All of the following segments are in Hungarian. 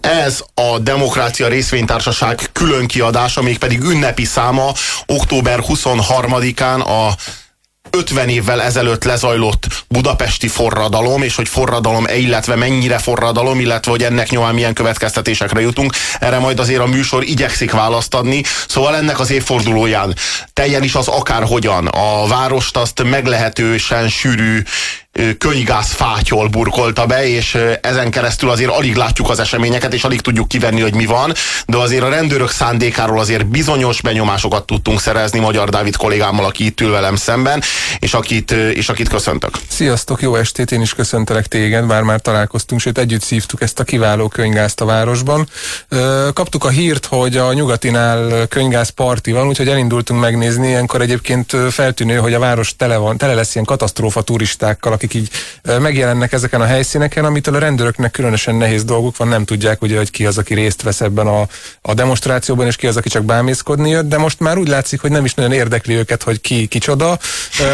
Ez a Demokrácia Részvénytársaság külön kiadása, mégpedig ünnepi száma október 23-án a 50 évvel ezelőtt lezajlott budapesti forradalom, és hogy forradalom-e, illetve mennyire forradalom, illetve hogy ennek nyomán milyen következtetésekre jutunk. Erre majd azért a műsor igyekszik választ adni. Szóval ennek az évfordulóján teljen is az akárhogyan. A várost azt meglehetősen sűrű könygáz fátyol burkolta be, és ezen keresztül azért alig látjuk az eseményeket, és alig tudjuk kivenni, hogy mi van, de azért a rendőrök szándékáról azért bizonyos benyomásokat tudtunk szerezni Magyar Dávid kollégámmal, aki itt ül velem szemben, és akit, és akit köszöntök. Sziasztok, jó estét, én is köszöntelek téged, bár már találkoztunk, sőt együtt szívtuk ezt a kiváló könygázt a városban. Kaptuk a hírt, hogy a nyugatinál könygáz parti van, úgyhogy elindultunk megnézni, ilyenkor egyébként feltűnő, hogy a város tele, van, tele lesz ilyen katasztrófa turistákkal, akik így megjelennek ezeken a helyszíneken, amitől a rendőröknek különösen nehéz dolguk van, nem tudják ugye, hogy ki az, aki részt vesz ebben a, a demonstrációban, és ki az, aki csak bámészkodni jött, de most már úgy látszik, hogy nem is nagyon érdekli őket, hogy ki kicsoda.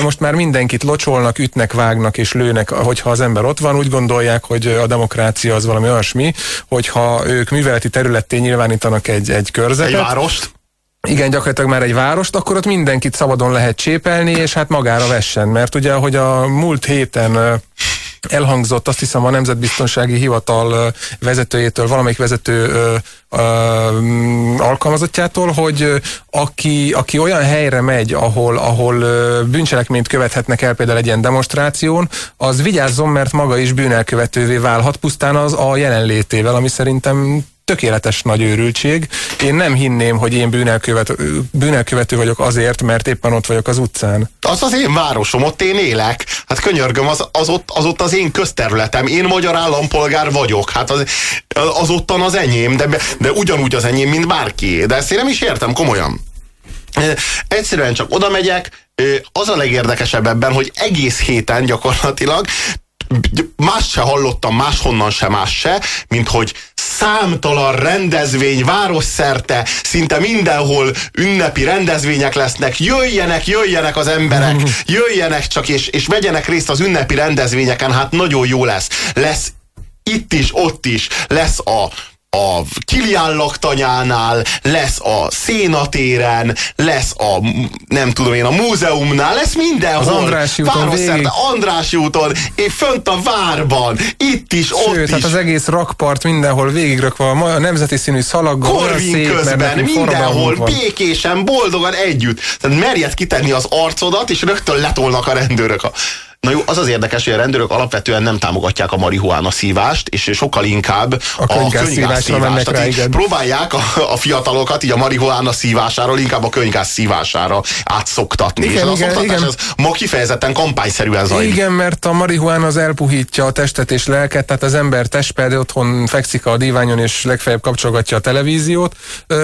Most már mindenkit locsolnak, ütnek, vágnak és lőnek, hogyha az ember ott van, úgy gondolják, hogy a demokrácia az valami olyasmi, hogyha ők műveleti területté nyilvánítanak egy, egy körzetet. Egy várost? Igen, gyakorlatilag már egy várost, akkor ott mindenkit szabadon lehet csépelni, és hát magára vessen, mert ugye, hogy a múlt héten elhangzott, azt hiszem a Nemzetbiztonsági Hivatal vezetőjétől, valamelyik vezető ö, ö, alkalmazottjától, hogy aki, aki olyan helyre megy, ahol, ahol bűncselekményt követhetnek el például egy ilyen demonstráción, az vigyázzon, mert maga is bűnelkövetővé válhat pusztán az a jelenlétével, ami szerintem tökéletes nagy őrültség. Én nem hinném, hogy én bűnelkövető, bűnelkövető vagyok azért, mert éppen ott vagyok az utcán. Az az én városom, ott én élek. Hát könyörgöm, az, az, ott, az ott az én közterületem. Én magyar állampolgár vagyok. Hát az, az ottan az enyém, de, de ugyanúgy az enyém, mint bárki. De ezt én nem is értem komolyan. Egyszerűen csak oda megyek, az a legérdekesebb ebben, hogy egész héten gyakorlatilag más se hallottam, máshonnan se, más se, mint hogy számtalan rendezvény városszerte, szinte mindenhol ünnepi rendezvények lesznek, jöjjenek, jöjjenek az emberek, jöjjenek csak, és, és vegyenek részt az ünnepi rendezvényeken, hát nagyon jó lesz. Lesz itt is, ott is, lesz a a Kilián laktanyánál, lesz a Szénatéren, lesz a, nem tudom én, a múzeumnál, lesz mindenhol. Az Andrássy úton végig. Andrássy úton, és fönt a várban, itt is, Sőt, ott hát is. az egész rakpart mindenhol végigrakva, a nemzeti színű szalaggal, Korvin szép, közben, mindenhol, békésen, boldogan együtt. Tehát merjed kitenni az arcodat, és rögtön letolnak a rendőrök a Na jó, az az érdekes, hogy a rendőrök alapvetően nem támogatják a marihuána szívást, és sokkal inkább a, a könygáz szívást. Rá, igen. Próbálják a, a fiatalokat így a marihuána szívásáról inkább a könygáz szívására átszoktatni. Igen, és igen, az igen. az ma kifejezetten kampányszerűen zajlik. Igen, mert a marihuána az elpuhítja a testet és lelket, tehát az ember testperde otthon fekszik a díványon és legfeljebb kapcsolgatja a televíziót,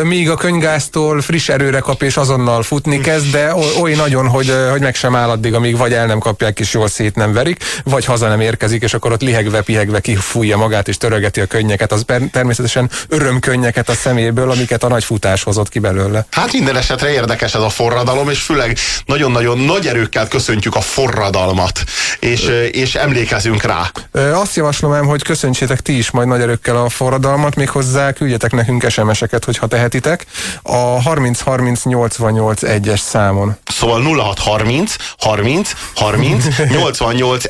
míg a könygásztól friss erőre kap és azonnal futni kezd, de oly nagyon, hogy, hogy meg sem áll addig, amíg vagy el nem kapják és jól szét nem verik, vagy haza nem érkezik, és akkor ott lihegve, pihegve kifújja magát, és törögeti a könnyeket, az természetesen örömkönnyeket a szeméből, amiket a nagy futás hozott ki belőle. Hát minden esetre érdekes ez a forradalom, és főleg nagyon-nagyon nagy erőkkel köszöntjük a forradalmat, és, és emlékezünk rá. Azt javaslom ám, hogy köszöntsétek ti is majd nagy erőkkel a forradalmat, méghozzá küldjetek nekünk SMS-eket, hogyha tehetitek, a 30 30 88 1-es számon. Szóval 0630 30 30 88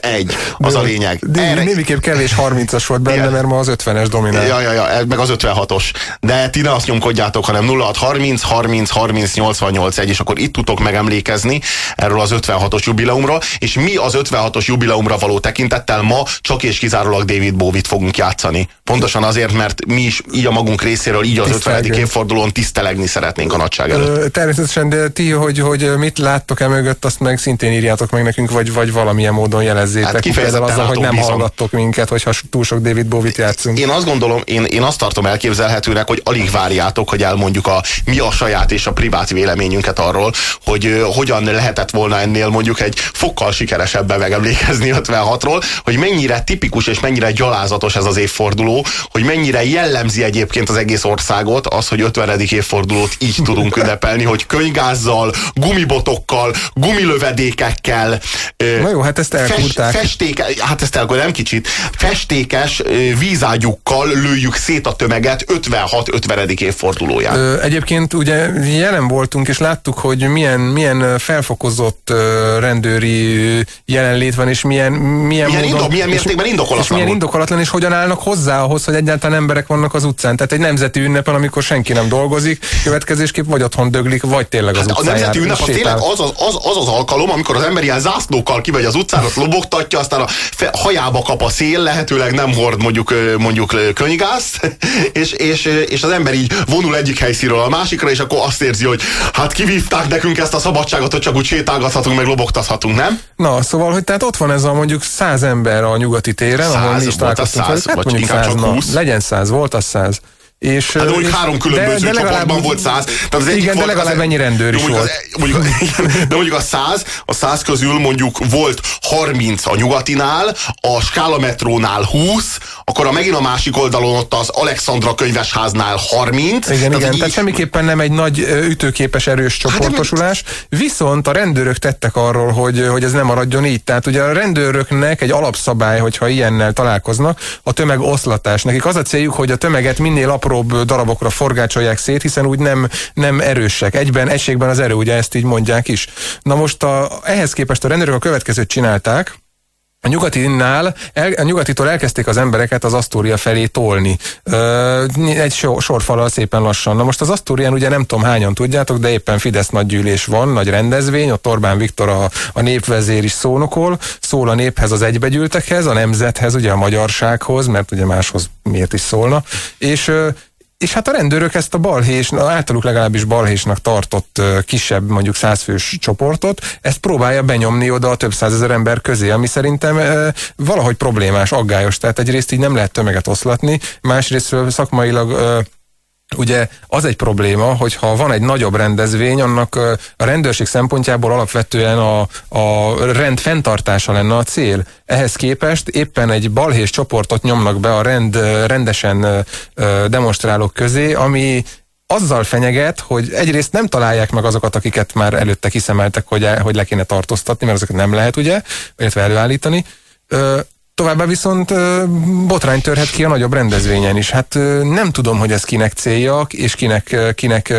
1 az a lényeg. De Erre... némiképp kevés 30-as volt benne, mert ma az 50-es dominál. Ja, ja, ja, meg az 56-os. De ti ne azt nyomkodjátok, hanem 0630 30 30 88 1, és akkor itt tudtok megemlékezni erről az 56-os jubileumra, és mi az 56-os jubileumra való tekintettel ma csak és kizárólag David Bowie-t fogunk játszani. Pontosan azért, mert mi is így a magunk részéről, így az 50. évfordulón tisztelegni szeretnénk a nagyság előtt. Természetesen, de ti, hogy, hogy mit láttok e mögött, azt meg szintén írjátok meg nekünk, vagy, vagy valami valamilyen módon jelezzétek. Hát kifejezetten azzal, hogy nem bízom. hallgattok minket, hogyha túl sok David Bowie-t játszunk. Én azt gondolom, én, én azt tartom elképzelhetőnek, hogy alig várjátok, hogy elmondjuk a mi a saját és a privát véleményünket arról, hogy ö, hogyan lehetett volna ennél mondjuk egy fokkal sikeresebben megemlékezni 56-ról, hogy mennyire tipikus és mennyire gyalázatos ez az évforduló, hogy mennyire jellemzi egyébként az egész országot az, hogy 50. évfordulót így tudunk ünnepelni, hogy könygázzal, gumibotokkal, gumilövedékekkel, Na jó, hát ezt elkúrták. festéke, hát ezt elkúrták, nem kicsit, festékes vízágyukkal lőjük szét a tömeget 56-50. évfordulóján. Ö, Egyébként ugye jelen voltunk, és láttuk, hogy milyen, milyen felfokozott rendőri jelenlét van, és milyen, milyen, Milyen módon, indok- milyen és- mértékben És indokolatlanul. milyen indokolatlan, és hogyan állnak hozzá ahhoz, hogy egyáltalán emberek vannak az utcán. Tehát egy nemzeti ünnepen, amikor senki nem dolgozik, következésképp vagy otthon döglik, vagy tényleg az Hát a utcán nemzeti jár, ünnep az tényleg az az, az, az az alkalom, amikor az ember ilyen zászlókkal kimegy az utcára, azt lobogtatja, aztán a hajába kap a szél, lehetőleg nem hord mondjuk, mondjuk könygázt, és, és, és az ember így vonul egyik helyszínről a másikra, és akkor azt érzi, hogy hát kivívták nekünk ezt a szabadságot, hogy csak úgy sétálgathatunk, meg lobogtathatunk, nem? Na, szóval, hogy tehát ott van ez a mondjuk száz ember a nyugati téren, Száz, ahol mi is volt az száz, hát vagy mondjuk inkább száz, csak na, 20? legyen száz, volt az száz. És, Hát de mondjuk három különböző csoportban volt száz. Tehát az igen, de legalább ennyi rendőr is volt. Az, mondjuk, igen, de mondjuk a száz, a száz közül mondjuk volt 30 a nyugatinál, a Skála metrónál 20, akkor a megint a másik oldalon ott az Alexandra könyvesháznál 30. Igen, igen, így- tehát semmiképpen nem egy nagy ütőképes, erős Hát csoportosulás, viszont a rendőrök tettek arról, hogy, hogy ez nem maradjon így. Tehát ugye a rendőröknek egy alapszabály, hogyha ilyennel találkoznak, a tömegoszlatás. Nekik az a céljuk, hogy a tömeget minél apróbb darabokra forgácsolják szét, hiszen úgy nem, nem erősek. Egyben, egységben az erő, ugye ezt így mondják is. Na most a, ehhez képest a rendőrök a következőt csinálták, a nyugatinnál, el, a nyugatitól elkezdték az embereket az Asztória felé tolni. Ö, egy sor, sorfalal szépen lassan. Na most az Asztórián ugye nem tudom hányan tudjátok, de éppen Fidesz nagygyűlés van, nagy rendezvény, ott Orbán Viktor a, a népvezér is szónokol, szól a néphez, az egybegyűltekhez, a nemzethez, ugye a magyarsághoz, mert ugye máshoz miért is szólna, és és hát a rendőrök ezt a balhés, általuk legalábbis balhésnak tartott kisebb, mondjuk százfős csoportot, ezt próbálja benyomni oda a több százezer ember közé, ami szerintem valahogy problémás, aggályos. Tehát egyrészt így nem lehet tömeget oszlatni, másrészt szakmailag Ugye az egy probléma, hogy ha van egy nagyobb rendezvény, annak a rendőrség szempontjából alapvetően a, a rend fenntartása lenne a cél. Ehhez képest éppen egy balhés csoportot nyomnak be a rend, rendesen demonstrálók közé, ami azzal fenyeget, hogy egyrészt nem találják meg azokat, akiket már előtte kiszemeltek, hogy, hogy le kéne tartóztatni, mert azokat nem lehet ugye, illetve előállítani. Továbbá viszont botrány törhet ki a nagyobb rendezvényen is. Hát nem tudom, hogy ez kinek célja, és kinek, kinek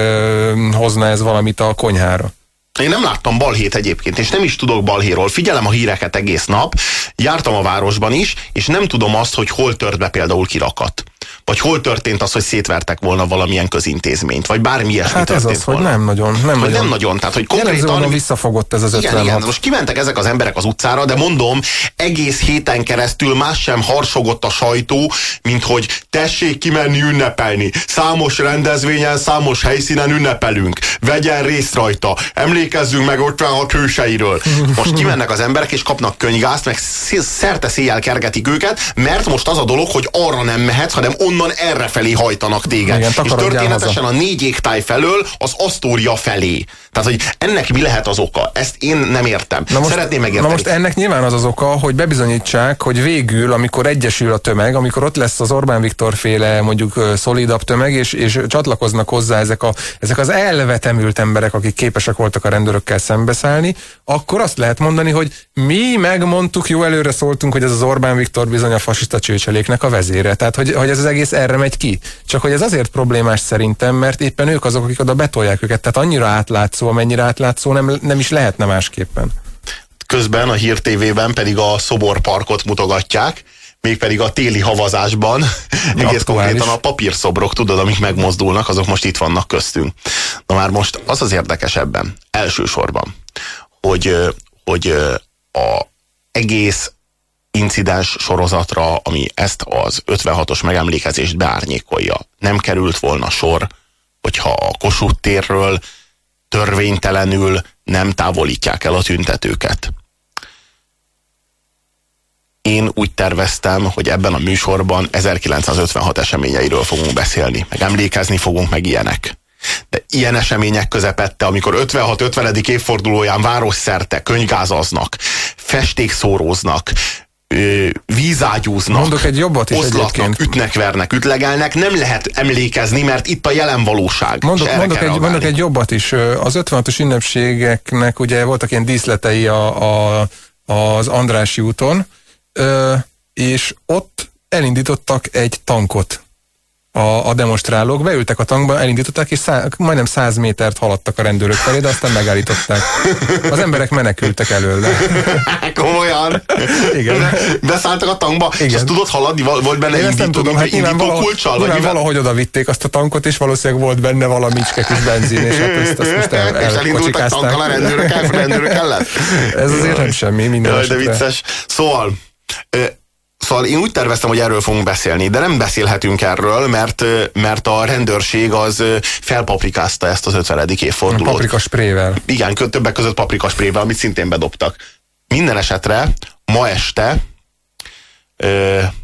hozna ez valamit a konyhára. Én nem láttam balhét egyébként, és nem is tudok balhéról. Figyelem a híreket egész nap, jártam a városban is, és nem tudom azt, hogy hol tört be például kirakat. Vagy hol történt az, hogy szétvertek volna valamilyen közintézményt, vagy bármi ilyesmi Hát ez történt az, hogy volna. nem nagyon. Nem Hogy nagyon. nem nagyon, tehát hogy konkrétan... módon visszafogott ez az Igen, 56. igen, most kimentek ezek az emberek az utcára, de mondom, egész héten keresztül más sem harsogott a sajtó, mint hogy tessék kimenni ünnepelni. Számos rendezvényen, számos helyszínen ünnepelünk. Vegyen részt rajta. Emlékezzünk meg 56 hőseiről. Most kimennek az emberek, és kapnak könygázt, meg szerte széjjel kergetik őket, mert most az a dolog, hogy arra nem mehetsz, hanem onnan erre felé hajtanak téged. Igen, és történetesen a négy égtáj felől az Asztória felé. Tehát, hogy ennek mi lehet az oka? Ezt én nem értem. Na most, Szeretném megérteni. Na most ennek nyilván az az oka, hogy bebizonyítsák, hogy végül, amikor egyesül a tömeg, amikor ott lesz az Orbán Viktor féle mondjuk szolidabb tömeg, és, és csatlakoznak hozzá ezek, a, ezek az elvetemült emberek, akik képesek voltak a rendőrökkel szembeszállni, akkor azt lehet mondani, hogy mi megmondtuk, jó előre szóltunk, hogy ez az Orbán Viktor bizony a fasiszta csőcseléknek a vezére. Tehát, hogy, hogy ez az egész erre megy ki. Csak hogy ez azért problémás szerintem, mert éppen ők azok, akik oda betolják őket. Tehát annyira átlátszó, amennyire átlátszó nem, nem is lehetne másképpen. Közben a Hír TV-ben pedig a szoborparkot mutogatják, mégpedig a téli havazásban, egész konkrétan a papírszobrok, tudod, amik megmozdulnak, azok most itt vannak köztünk. Na már most az az érdekes ebben, elsősorban, hogy, hogy a egész incidens sorozatra, ami ezt az 56-os megemlékezést beárnyékolja. Nem került volna sor, hogyha a Kossuth térről törvénytelenül nem távolítják el a tüntetőket. én úgy terveztem, hogy ebben a műsorban 1956 eseményeiről fogunk beszélni, meg emlékezni fogunk, meg ilyenek. De ilyen események közepette, amikor 56-50. évfordulóján városszerte könyvgázaznak, festékszóróznak, vízágyúznak, Mondok egy jobbat is oszlatnak, ütnek, vernek, ütlegelnek, nem lehet emlékezni, mert itt a jelen valóság. Mondok, mondok, egy, reagálni. mondok egy jobbat is. Az 56-os ünnepségeknek ugye voltak ilyen díszletei a, a, az Andrási úton, és ott elindítottak egy tankot a, a demonstrálók, beültek a tankba, elindították, és szá, majdnem száz métert haladtak a rendőrök felé, de aztán megállították. Az emberek menekültek előle. Komolyan? Igen. Be- Beszálltak a tankba, és Igen. azt tudod haladni, volt benne Én indító, tudom, hát indító, valahogy, kulcsal, vagy valahogy oda vitték azt a tankot, és valószínűleg volt benne valamicske kis benzin, és hát ezt, ezt most el, és elindultak tankkal a rendőrök, el, rendőrök ellen? Ez azért nem semmi, minden Jaj, de vicces. Szóval, Szóval én úgy terveztem, hogy erről fogunk beszélni, de nem beszélhetünk erről, mert, mert a rendőrség az felpaprikázta ezt az 50. évfordulót. Paprika sprével. Igen, többek között paprikasprével, amit szintén bedobtak. Minden esetre ma este,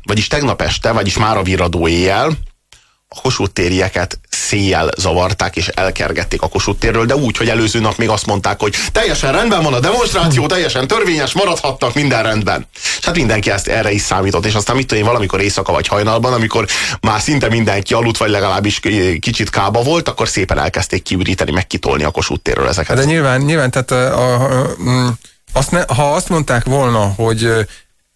vagyis tegnap este, vagyis már a virradó éjjel, a Kossuth térieket széjjel zavarták és elkergették a Kossuth térről, de úgy, hogy előző nap még azt mondták, hogy teljesen rendben van a demonstráció, teljesen törvényes, maradhatnak, minden rendben. És hát mindenki ezt erre is számított, és aztán mit tudom én, valamikor éjszaka vagy hajnalban, amikor már szinte mindenki aludt, vagy legalábbis kicsit kába volt, akkor szépen elkezdték kiüríteni, meg kitolni a Kossuth térről ezeket. De nyilván, nyilván tehát a, a, a, mm, azt ne, ha azt mondták volna, hogy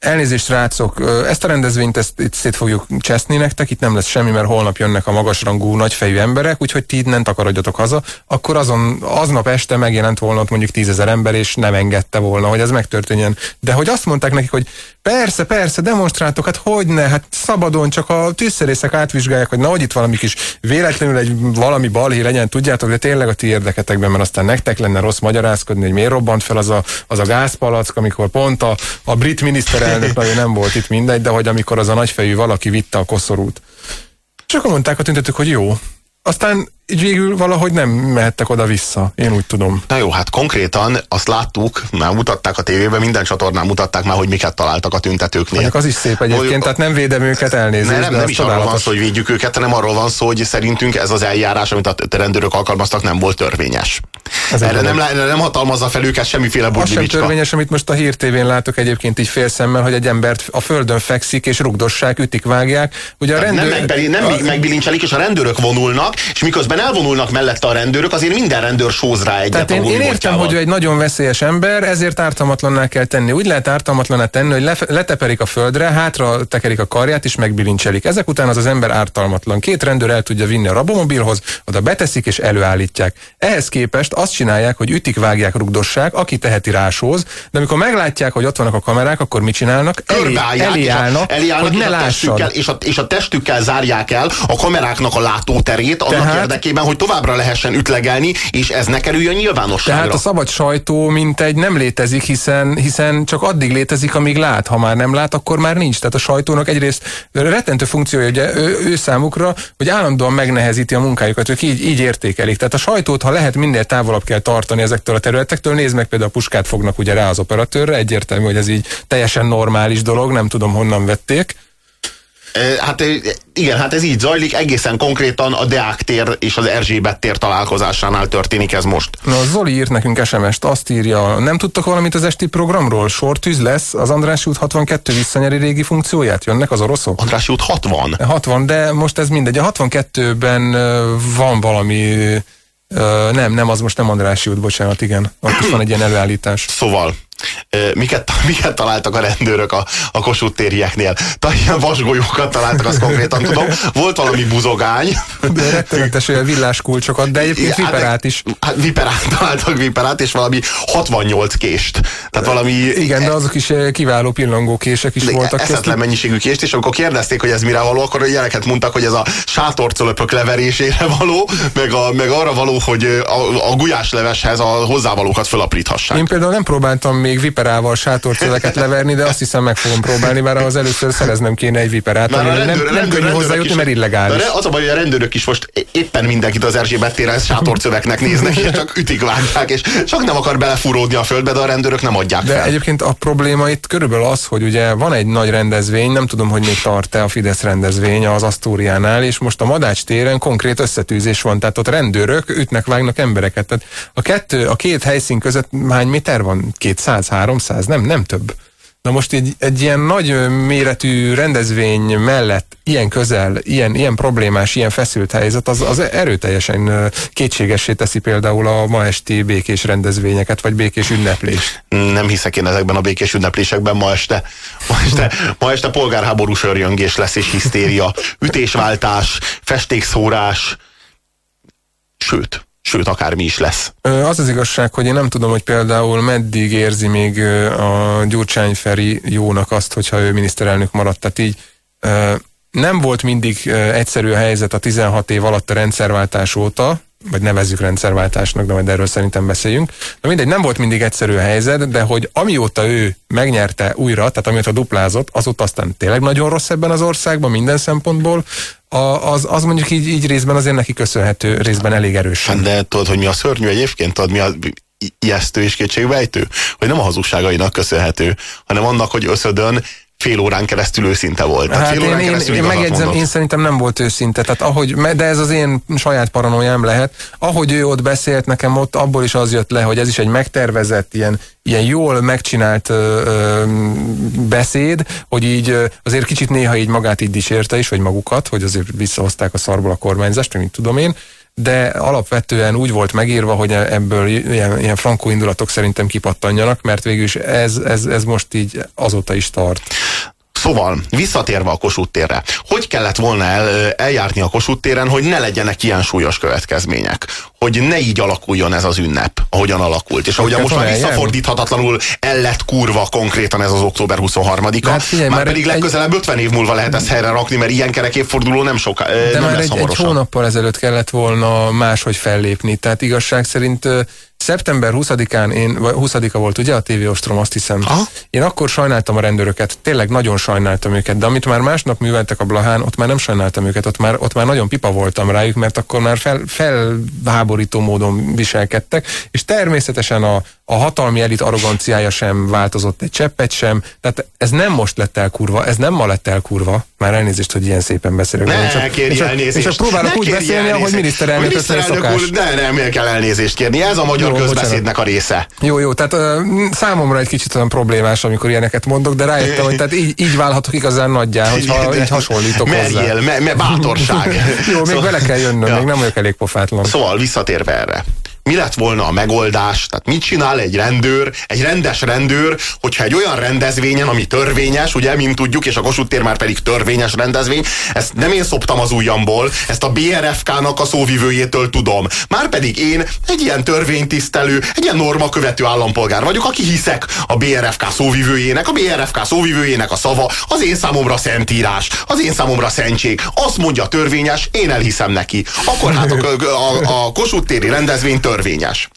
elnézést rácok, ezt a rendezvényt ezt itt szét fogjuk cseszni nektek, itt nem lesz semmi, mert holnap jönnek a magasrangú, nagyfejű emberek, úgyhogy ti innen takarodjatok haza, akkor azon, aznap este megjelent volna ott mondjuk tízezer ember, és nem engedte volna, hogy ez megtörténjen. De hogy azt mondták nekik, hogy persze, persze, demonstráltok, hát hogy ne, hát szabadon, csak a tűzszerészek átvizsgálják, hogy nehogy itt valami kis véletlenül egy valami balhé legyen, tudjátok, de tényleg a ti érdeketekben, mert aztán nektek lenne rossz magyarázkodni, hogy miért robbant fel az a, az a gázpalack, amikor pont a, a brit miniszterelnök, nagyon nem volt itt mindegy, de hogy amikor az a nagyfejű valaki vitte a koszorút. Akkor mondták a tüntetők, hogy jó. Aztán így végül valahogy nem mehettek oda-vissza, én úgy tudom. Na jó, hát konkrétan azt láttuk, már mutatták a tévében, minden csatornán mutatták már, hogy miket találtak a tüntetőknél. Mondjuk az is szép egyébként, Hogy- tehát nem védem őket elnézést, Ne, nem, nem is arról van csodálatos. szó, hogy védjük őket, hanem arról van szó, hogy szerintünk ez az eljárás, amit a rendőrök alkalmaztak, nem volt törvényes. Ez Erre nem, erre nem hatalmazza fel őket semmiféle Az sem törvényes, amit most a hírtévén látok egyébként így félszemmel, hogy egy embert a földön fekszik és rugdossák, ütik, vágják. Ugye a Nem, rendőr... megbeli, nem a- megbilincselik, és a rendőrök vonulnak, és miközben elvonulnak mellette a rendőrök, azért minden rendőr sóz rá egyet Tehát a én, én értem, hogy ő egy nagyon veszélyes ember, ezért ártalmatlanná kell tenni. Úgy lehet ártalmatlanná tenni, hogy lefe- leteperik a földre, hátra tekerik a karját és megbilincselik. Ezek után az az ember ártalmatlan. Két rendőr el tudja vinni a rabomobilhoz, oda beteszik és előállítják. Ehhez képest azt csinálják, hogy ütik, vágják, rugdossák, aki teheti rásóz, de amikor meglátják, hogy ott vannak a kamerák, akkor mit csinálnak? Elé, elé és a- állnak, elé állnak, hogy és ne a, lássad. testükkel, és, a, és a testükkel zárják el a kameráknak a látóterét annak Tehát- érdekében, hogy továbbra lehessen ütlegelni, és ez ne kerüljön nyilvánosságra. Tehát a szabad sajtó mint egy nem létezik, hiszen, hiszen csak addig létezik, amíg lát. Ha már nem lát, akkor már nincs. Tehát a sajtónak egyrészt rettentő funkciója ugye, ő, ő számukra, hogy állandóan megnehezíti a munkájukat, ők így, így értékelik. Tehát a sajtót, ha lehet, minél távolabb kell tartani ezektől a területektől. Nézd meg például a puskát fognak ugye rá az operatőrre, egyértelmű, hogy ez így teljesen normális dolog, nem tudom honnan vették. Hát igen, hát ez így zajlik, egészen konkrétan a Deák tér és az Erzsébet tér találkozásánál történik ez most. Na, Zoli írt nekünk SMS-t, azt írja, nem tudtok valamit az esti programról? Sortűz lesz, az András út 62 visszanyeri régi funkcióját? Jönnek az oroszok? András út 60. 60, de most ez mindegy. A 62-ben ö, van valami, nem, nem, az most nem Andrási út, bocsánat, igen. Ott is van egy ilyen előállítás. Szóval, miket, miket találtak a rendőrök a, a Kossuth térieknél? Ilyen vasgolyókat találtak, azt konkrétan tudom. Volt valami buzogány. De rettenetes olyan villás kulcsokat, de egyébként Hát, viperát is. Hát viperát találtak viperát, és valami 68 kést. Tehát valami... Igen, de azok is eh, kiváló pillangókések is de voltak. eszetlen köztük. mennyiségű kést, és amikor kérdezték, hogy ez mire való, akkor a ilyeneket mondtak, hogy ez a sátorcölöpök leverésére való, meg, a, meg arra való, hogy a, a gulyásleveshez a hozzávalókat fölapríthassák. Én például nem próbáltam még viperával sátorcöveket leverni, de azt hiszem meg fogom próbálni, bár ahhoz először szereznem kéne egy viperát, Már rendőr- nem, rendőr- könnyű hozzájutni, is- mert illegális. De Az a baj, hogy a rendőrök is most éppen mindenkit az Erzsébet téren sátorcöveknek néznek, és csak ütik, vágják, és csak nem akar belefúródni a földbe, de a rendőrök nem adják De fel. egyébként a probléma itt körülbelül az, hogy ugye van egy nagy rendezvény, nem tudom, hogy még tart-e a Fidesz rendezvény az Asztóriánál, és most a Madács téren konkrét összetűzés van, tehát ott rendőrök ütnek, vágnak embereket. Tehát a, kettő, a két helyszín között hány méter van? 200, 300? Nem, nem több. Na most egy, egy ilyen nagy méretű rendezvény mellett ilyen közel, ilyen, ilyen problémás, ilyen feszült helyzet, az, az erőteljesen kétségessé teszi például a ma esti békés rendezvényeket, vagy békés ünneplést. Nem hiszek én ezekben a békés ünneplésekben ma este. Ma este, ma este polgárháborús örjöngés lesz és hisztéria, ütésváltás, festékszórás, sőt, sőt, akármi is lesz. Az az igazság, hogy én nem tudom, hogy például meddig érzi még a Gyurcsány Feri jónak azt, hogyha ő miniszterelnök maradt. Tehát így nem volt mindig egyszerű a helyzet a 16 év alatt a rendszerváltás óta, vagy nevezzük rendszerváltásnak, de majd erről szerintem beszéljünk. De mindegy, nem volt mindig egyszerű a helyzet, de hogy amióta ő megnyerte újra, tehát amióta duplázott, azóta aztán tényleg nagyon rossz ebben az országban minden szempontból, a, az, az mondjuk így, így részben azért neki köszönhető, részben elég erősen. Hát De tudod, hogy mi a szörnyű egyébként? Tudod, mi a ijesztő és kétségbejtő? Hogy nem a hazugságainak köszönhető, hanem annak, hogy összödön fél órán keresztül őszinte volt. Hát fél én, órán én, én megjegyzem, mondott. én szerintem nem volt őszinte, tehát ahogy, de ez az én saját paranoiám lehet. Ahogy ő ott beszélt, nekem ott abból is az jött le, hogy ez is egy megtervezett, ilyen, ilyen jól megcsinált ö, ö, beszéd, hogy így ö, azért kicsit néha így magát így dicsérte is, vagy magukat, hogy azért visszahozták a szarból a kormányzást, mint tudom én, de alapvetően úgy volt megírva, hogy ebből ilyen, ilyen frankó indulatok szerintem kipattanjanak, mert végül is ez, ez, ez most így azóta is tart. Szóval, visszatérve a Kossuth térre, hogy kellett volna el, eljárni a Kossuth téren, hogy ne legyenek ilyen súlyos következmények? Hogy ne így alakuljon ez az ünnep, ahogyan alakult. És ahogyan most már visszafordíthatatlanul el lett kurva konkrétan ez az október 23-a. Hát figyelj, már pedig egy- legközelebb 50 év múlva lehet ezt helyre rakni, mert ilyen kerek évforduló nem sok, De nem már lesz egy, egy hónappal ezelőtt kellett volna máshogy fellépni. Tehát igazság szerint szeptember 20-án, én, vagy 20-a volt ugye a TV Ostrom, azt hiszem. Aha. Én akkor sajnáltam a rendőröket, tényleg nagyon sajnáltam őket, de amit már másnap műveltek a Blahán, ott már nem sajnáltam őket, ott már, ott már nagyon pipa voltam rájuk, mert akkor már fel, felháborító módon viselkedtek, és természetesen a, a hatalmi elit arroganciája sem változott egy cseppet sem, tehát ez nem most lett el kurva, ez nem ma lett el kurva, már elnézést, hogy ilyen szépen beszélek. Ne csak, kérj csak, elnézést. én csak próbálok ne úgy beszélni, ahogy miniszterelnök Miniszterelnök úr, de nem kell elnézést kérni. Ez a magyar Jó, közbeszédnek a része. Jó, jó, tehát ö, számomra egy kicsit olyan problémás, amikor ilyeneket mondok, de rájöttem, hogy tehát így, így válhatok igazán nagyjá, hogyha így hasonlítok Merjél, hozzá. me, me, bátorság. Jó, még Szóval- bele kell jönnöm, Ja. még nem vagyok elég pofátlan. Szóval visszatérve erre. Mi lett volna a megoldás? Tehát mit csinál egy rendőr, egy rendes rendőr, hogyha egy olyan rendezvényen, ami törvényes, ugye, mint tudjuk, és a Kossuth tér már pedig törvényes rendezvény, ezt nem én szoptam az ujjamból, ezt a BRFK-nak a szóvivőjétől tudom. Márpedig én egy ilyen törvénytisztelő, egy ilyen norma követő állampolgár vagyok, aki hiszek a BRFK szóvivőjének, a BRFK szóvivőjének a szava, az én számomra szentírás, az én számomra szentség. Azt mondja törvényes, én elhiszem neki. Akkor hát a, a, a Kossuth téri rendezvény törvényes.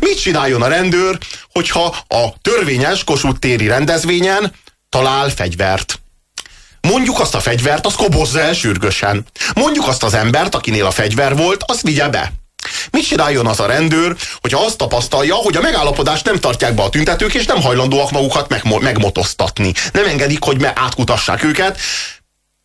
Mit csináljon a rendőr, hogyha a törvényes Kossuth téri rendezvényen talál fegyvert? Mondjuk azt a fegyvert, azt kobozza el sürgősen. Mondjuk azt az embert, akinél a fegyver volt, azt vigye be. Mit csináljon az a rendőr, hogyha azt tapasztalja, hogy a megállapodást nem tartják be a tüntetők, és nem hajlandóak magukat megmo- megmotoztatni. Nem engedik, hogy me- átkutassák őket.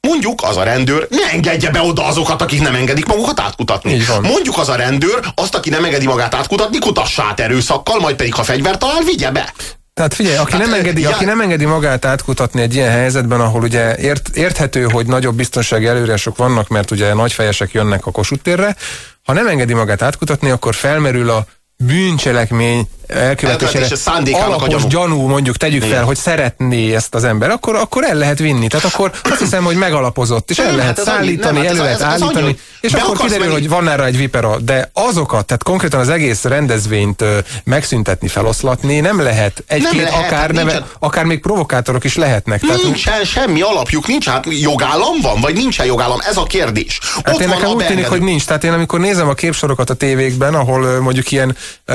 Mondjuk az a rendőr ne engedje be oda azokat, akik nem engedik magukat átkutatni. Mondjuk az a rendőr azt, aki nem engedi magát átkutatni, kutassa át erőszakkal, majd pedig ha fegyvert talál, vigye be. Tehát figyelj, aki, Tehát, nem engedi, ja- aki nem engedi magát átkutatni egy ilyen helyzetben, ahol ugye ért, érthető, hogy nagyobb biztonsági előírások vannak, mert ugye nagyfejesek jönnek a Kossuth térre, ha nem engedi magát átkutatni, akkor felmerül a bűncselekmény Elkövetése szándékának a alapos gyanú. mondjuk tegyük Igen. fel, hogy szeretné ezt az ember, akkor, akkor el lehet vinni. Tehát akkor azt hiszem, hogy megalapozott, és el Nem, lehet hát annyi- szállítani, nem, hát elő lehet ez- ez annyi, állítani, hogy és be akkor kiderül, menni- hogy van erre egy vipera, de azokat, tehát konkrétan az egész rendezvényt ö, megszüntetni, feloszlatni nem lehet. Egy-két, akár, hát neve, nincsen- akár még provokátorok is lehetnek. Tehát, Nincsen semmi alapjuk, nincs, hát jogállam van, vagy nincsen jogállam, ez a kérdés. Hát Ott én nekem úgy tűnik, hogy nincs. Tehát én amikor nézem a képsorokat a tévékben, ahol mondjuk ilyen ö,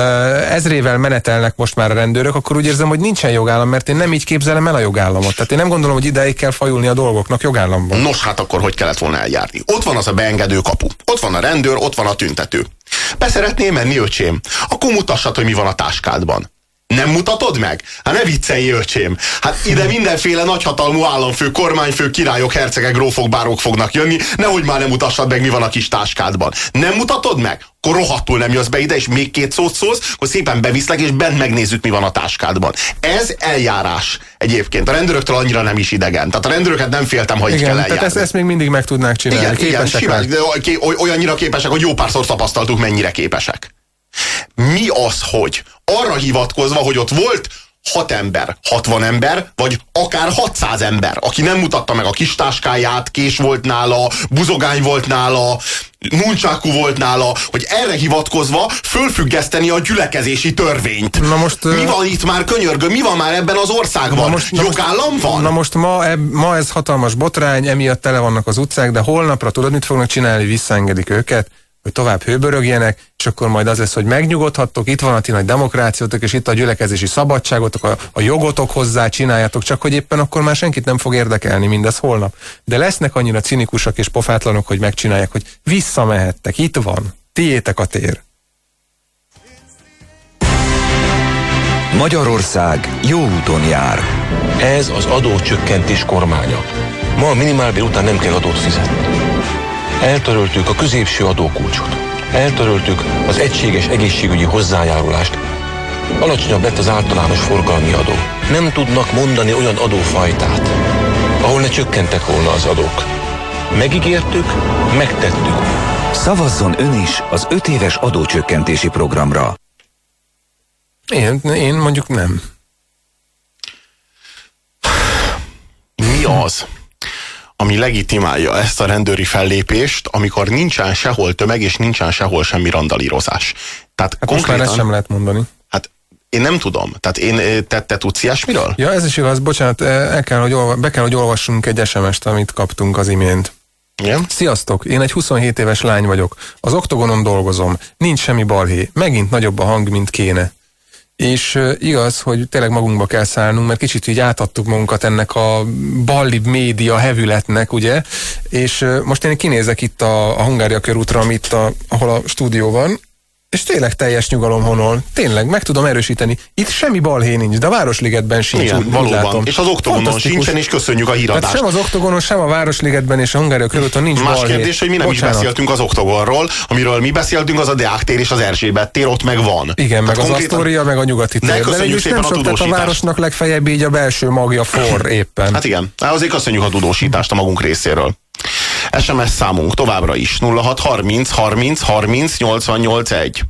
ezrével menetelnek most már a rendőrök, akkor úgy érzem, hogy nincsen jogállam, mert én nem így képzelem el a jogállamot. Tehát én nem gondolom, hogy ideig kell fajulni a dolgoknak jogállamban. Nos, hát akkor hogy kellett volna eljárni? Ott van az a beengedő kapu. Ott van a rendőr, ott van a tüntető. Beszeretnél menni, öcsém? Akkor mutassad, hogy mi van a táskádban. Nem mutatod meg? Hát ne viccelj, öcsém. Hát ide mindenféle nagyhatalmú államfő, kormányfő, királyok, hercegek, grófok, bárok fognak jönni. Nehogy már nem mutassad meg, mi van a kis táskádban. Nem mutatod meg? Akkor rohadtul nem jössz be ide, és még két szót szólsz, akkor szépen beviszlek, és bent megnézzük, mi van a táskádban. Ez eljárás egyébként. A rendőröktől annyira nem is idegen. Tehát a rendőröket nem féltem, hogy így kell eljárni. tehát ezt, ezt még mindig meg tudnák csinálni. Igen, igen Képesek rá. simán, de oly- olyannyira képesek, hogy jó párszor tapasztaltuk, mennyire képesek. Mi az, hogy arra hivatkozva, hogy ott volt 6 ember, 60 ember, vagy akár 600 ember, aki nem mutatta meg a kis táskáját, kés volt nála, buzogány volt nála, nuncsáku volt nála, hogy erre hivatkozva fölfüggeszteni a gyülekezési törvényt. Na most, mi van itt már könyörgöm, mi van már ebben az országban? Na most- Jogállam van? Na most ma, eb, ma ez hatalmas botrány, emiatt tele vannak az utcák, de holnapra tudod, mit fognak csinálni? Visszaengedik őket, hogy tovább hőbörögjenek, és akkor majd az lesz, hogy megnyugodhattok, itt van a ti nagy demokrációtok, és itt a gyülekezési szabadságotok, a, a jogotok hozzá, csináljátok, csak hogy éppen akkor már senkit nem fog érdekelni mindez holnap. De lesznek annyira cinikusak és pofátlanok, hogy megcsinálják, hogy visszamehettek, itt van, tiétek a tér. Magyarország jó úton jár. Ez az adócsökkentés kormánya. Ma a minimálbér után nem kell adót fizetni. Eltöröltük a középső adókulcsot. Eltöröltük az egységes egészségügyi hozzájárulást. Alacsonyabb lett az általános forgalmi adó. Nem tudnak mondani olyan adófajtát, ahol ne csökkentek volna az adók. Megígértük, megtettük. Szavazzon ön is az öt éves adócsökkentési programra. Én, én mondjuk nem. mi az, ami legitimálja ezt a rendőri fellépést, amikor nincsen sehol tömeg, és nincsen sehol semmi randalírozás. Tehát Hát most már ezt sem lehet mondani. hát én nem tudom. Tehát én, te, te tudsz ilyesmiről? Ja, ez is igaz, bocsánat, eh, el kell, hogy olva, be kell, hogy olvassunk egy SMS-t, amit kaptunk az imént. Igen? Sziasztok, én egy 27 éves lány vagyok. Az oktogonon dolgozom. Nincs semmi balhé. Megint nagyobb a hang, mint kéne. És igaz, hogy tényleg magunkba kell szállnunk, mert kicsit így átadtuk magunkat ennek a ballib média hevületnek, ugye? És most én kinézek itt a, a Hungária körútra, amit a, ahol a stúdió van, és tényleg teljes nyugalom honol. Tényleg, meg tudom erősíteni. Itt semmi balhé nincs, de a Városligetben sincs. Igen, úgy, valóban. látom. És az oktogonon sincsen, és köszönjük a Tehát híradást. sem az oktogonon, sem a Városligetben és a Hungária körúton nincs Más balhé. kérdés, hogy mi nem Bocsánat. is beszéltünk az oktogonról, amiről mi beszéltünk, az a Deák tér és az Erzsébet tér, ott meg van. Igen, meg Tehát az konkrétan- Asztória, meg a nyugati tér. De köszönjük mégis szépen nem a sok, tehát a városnak legfeljebb így a belső magja forr éppen. Hát igen, azért köszönjük a tudósítást a magunk részéről. SMS számunk továbbra is 0630 30 30 88 1.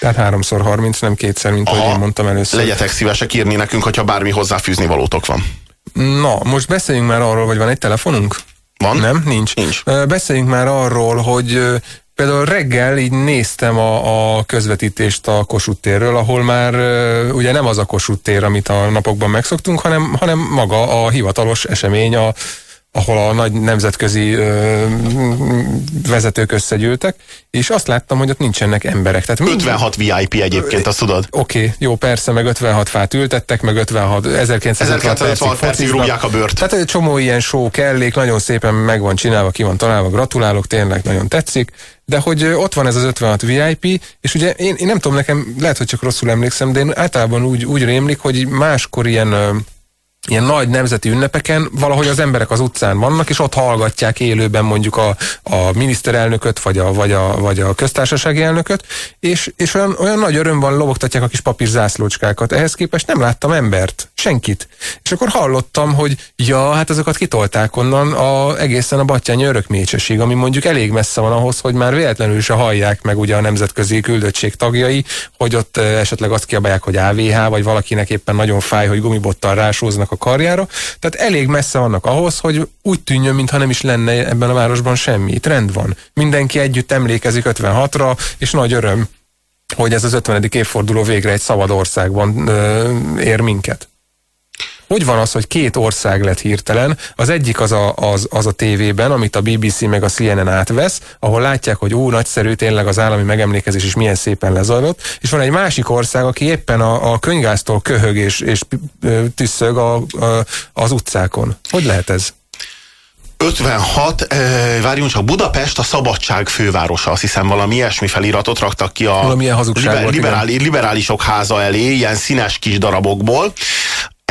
Tehát háromszor 30, nem kétszer, mint ahogy én mondtam először. Legyetek szívesek írni nekünk, hogyha bármi hozzáfűzni valótok van. Na, most beszéljünk már arról, hogy van egy telefonunk? Van? Nem? Nincs. Nincs. Beszéljünk már arról, hogy például reggel így néztem a, a közvetítést a Kossuth térről, ahol már ugye nem az a Kossuth tér, amit a napokban megszoktunk, hanem, hanem maga a hivatalos esemény, a, ahol a nagy nemzetközi ö, vezetők összegyűltek, és azt láttam, hogy ott nincsenek emberek. Tehát mind- 56 VIP egyébként, azt tudod? Oké, okay, jó, persze, meg 56 fát ültettek, meg 56, 1956 1956 percig fociznak. rúgják a bőrt. Tehát egy csomó ilyen show kellék, nagyon szépen meg van csinálva, ki van találva, gratulálok, tényleg nagyon tetszik, de hogy ott van ez az 56 VIP, és ugye én, én nem tudom, nekem lehet, hogy csak rosszul emlékszem, de én általában úgy, úgy rémlik, hogy máskor ilyen ilyen nagy nemzeti ünnepeken valahogy az emberek az utcán vannak, és ott hallgatják élőben mondjuk a, a miniszterelnököt, vagy a, vagy a, vagy a köztársasági elnököt, és, és olyan, olyan nagy öröm van, lobogtatják a kis papír zászlócskákat. Ehhez képest nem láttam embert, senkit. És akkor hallottam, hogy ja, hát azokat kitolták onnan a, egészen a Battyányi örökmécsesig, ami mondjuk elég messze van ahhoz, hogy már véletlenül se hallják meg ugye a nemzetközi küldöttség tagjai, hogy ott eh, esetleg azt kiabálják, hogy AVH, vagy valakinek éppen nagyon fáj, hogy gumibottal rásóznak a karjára. Tehát elég messze vannak ahhoz, hogy úgy tűnjön, mintha nem is lenne ebben a városban semmi. Itt rend van. Mindenki együtt emlékezik 56-ra, és nagy öröm, hogy ez az 50. évforduló végre egy szabad országban ö, ér minket. Hogy van az, hogy két ország lett hirtelen, az egyik az a, az, az a tévében, amit a BBC meg a CNN átvesz, ahol látják, hogy ó, nagyszerű, tényleg az állami megemlékezés is milyen szépen lezajlott, és van egy másik ország, aki éppen a, a könygáztól köhög és, és tüsszög a, a, az utcákon. Hogy lehet ez? 56, eh, várjunk csak, Budapest a szabadság fővárosa, azt hiszem valami ilyesmi feliratot raktak ki a liber, liberális, liberálisok háza elé, ilyen színes kis darabokból.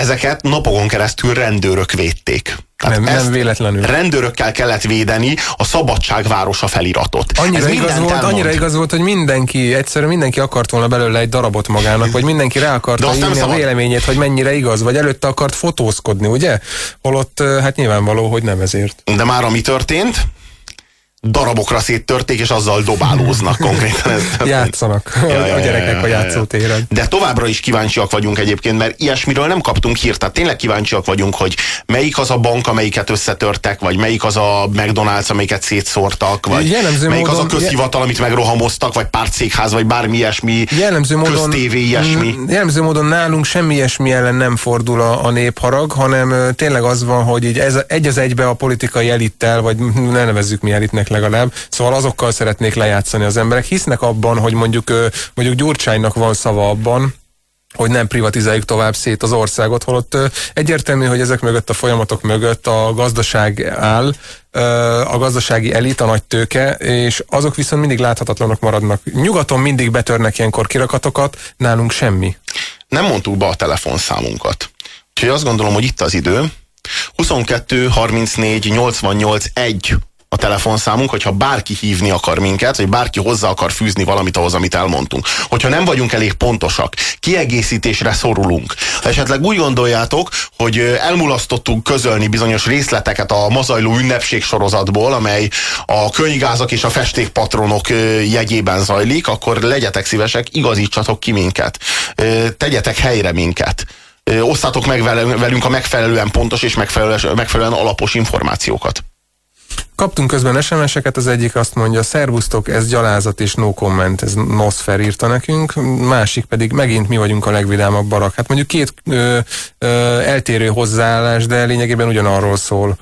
Ezeket napokon keresztül rendőrök védték. Tehát nem, nem véletlenül. Rendőrökkel kellett védeni a szabadságvárosa feliratot. Annyira, Ez igaz volt, annyira igaz volt, hogy mindenki, egyszerűen mindenki akart volna belőle egy darabot magának, vagy mindenki rá akarta írni a véleményét, hogy mennyire igaz, vagy előtte akart fotózkodni, ugye? Holott hát nyilvánvaló, hogy nem ezért. De már ami történt, darabokra széttörték, és azzal dobálóznak konkrétan. Ez, Játszanak ja, ja, a gyerekek ja, ja, a játszótéren. De továbbra is kíváncsiak vagyunk egyébként, mert ilyesmiről nem kaptunk hírt. Tehát tényleg kíváncsiak vagyunk, hogy melyik az a bank, amelyiket összetörtek, vagy melyik az a McDonald's, amelyiket szétszórtak, vagy jellemző melyik módon, az a közhivatal, amit megrohamoztak, vagy pártszékház, vagy bármi ilyesmi, jellemző módon, köztévé ilyesmi. Mm, jellemző módon nálunk semmi ilyesmi ellen nem fordul a, a népharag, hanem tényleg az van, hogy így ez, egy az egybe a politikai elittel, vagy ne nevezzük mi elitnek legalább. Szóval azokkal szeretnék lejátszani az emberek. Hisznek abban, hogy mondjuk, mondjuk Gyurcsánynak van szava abban, hogy nem privatizáljuk tovább szét az országot, holott egyértelmű, hogy ezek mögött a folyamatok mögött a gazdaság áll, a gazdasági elit, a nagy tőke, és azok viszont mindig láthatatlanok maradnak. Nyugaton mindig betörnek ilyenkor kirakatokat, nálunk semmi. Nem mondtuk be a telefonszámunkat. Úgyhogy azt gondolom, hogy itt az idő. 22 34 88 1 a telefonszámunk, hogyha bárki hívni akar minket, vagy bárki hozzá akar fűzni valamit ahhoz, amit elmondtunk. Hogyha nem vagyunk elég pontosak, kiegészítésre szorulunk. Ha esetleg úgy gondoljátok, hogy elmulasztottunk közölni bizonyos részleteket a mazajló ünnepség sorozatból, amely a könygázak és a festékpatronok jegyében zajlik, akkor legyetek szívesek, igazítsatok ki minket. Tegyetek helyre minket osztátok meg velünk a megfelelően pontos és megfelelően alapos információkat. Kaptunk közben SMS-eket, az egyik azt mondja, szervusztok, ez gyalázat és no comment, ez Nosfer írta nekünk, másik pedig megint mi vagyunk a legvidámabb barak. Hát mondjuk két ö, ö, eltérő hozzáállás, de lényegében ugyanarról szól.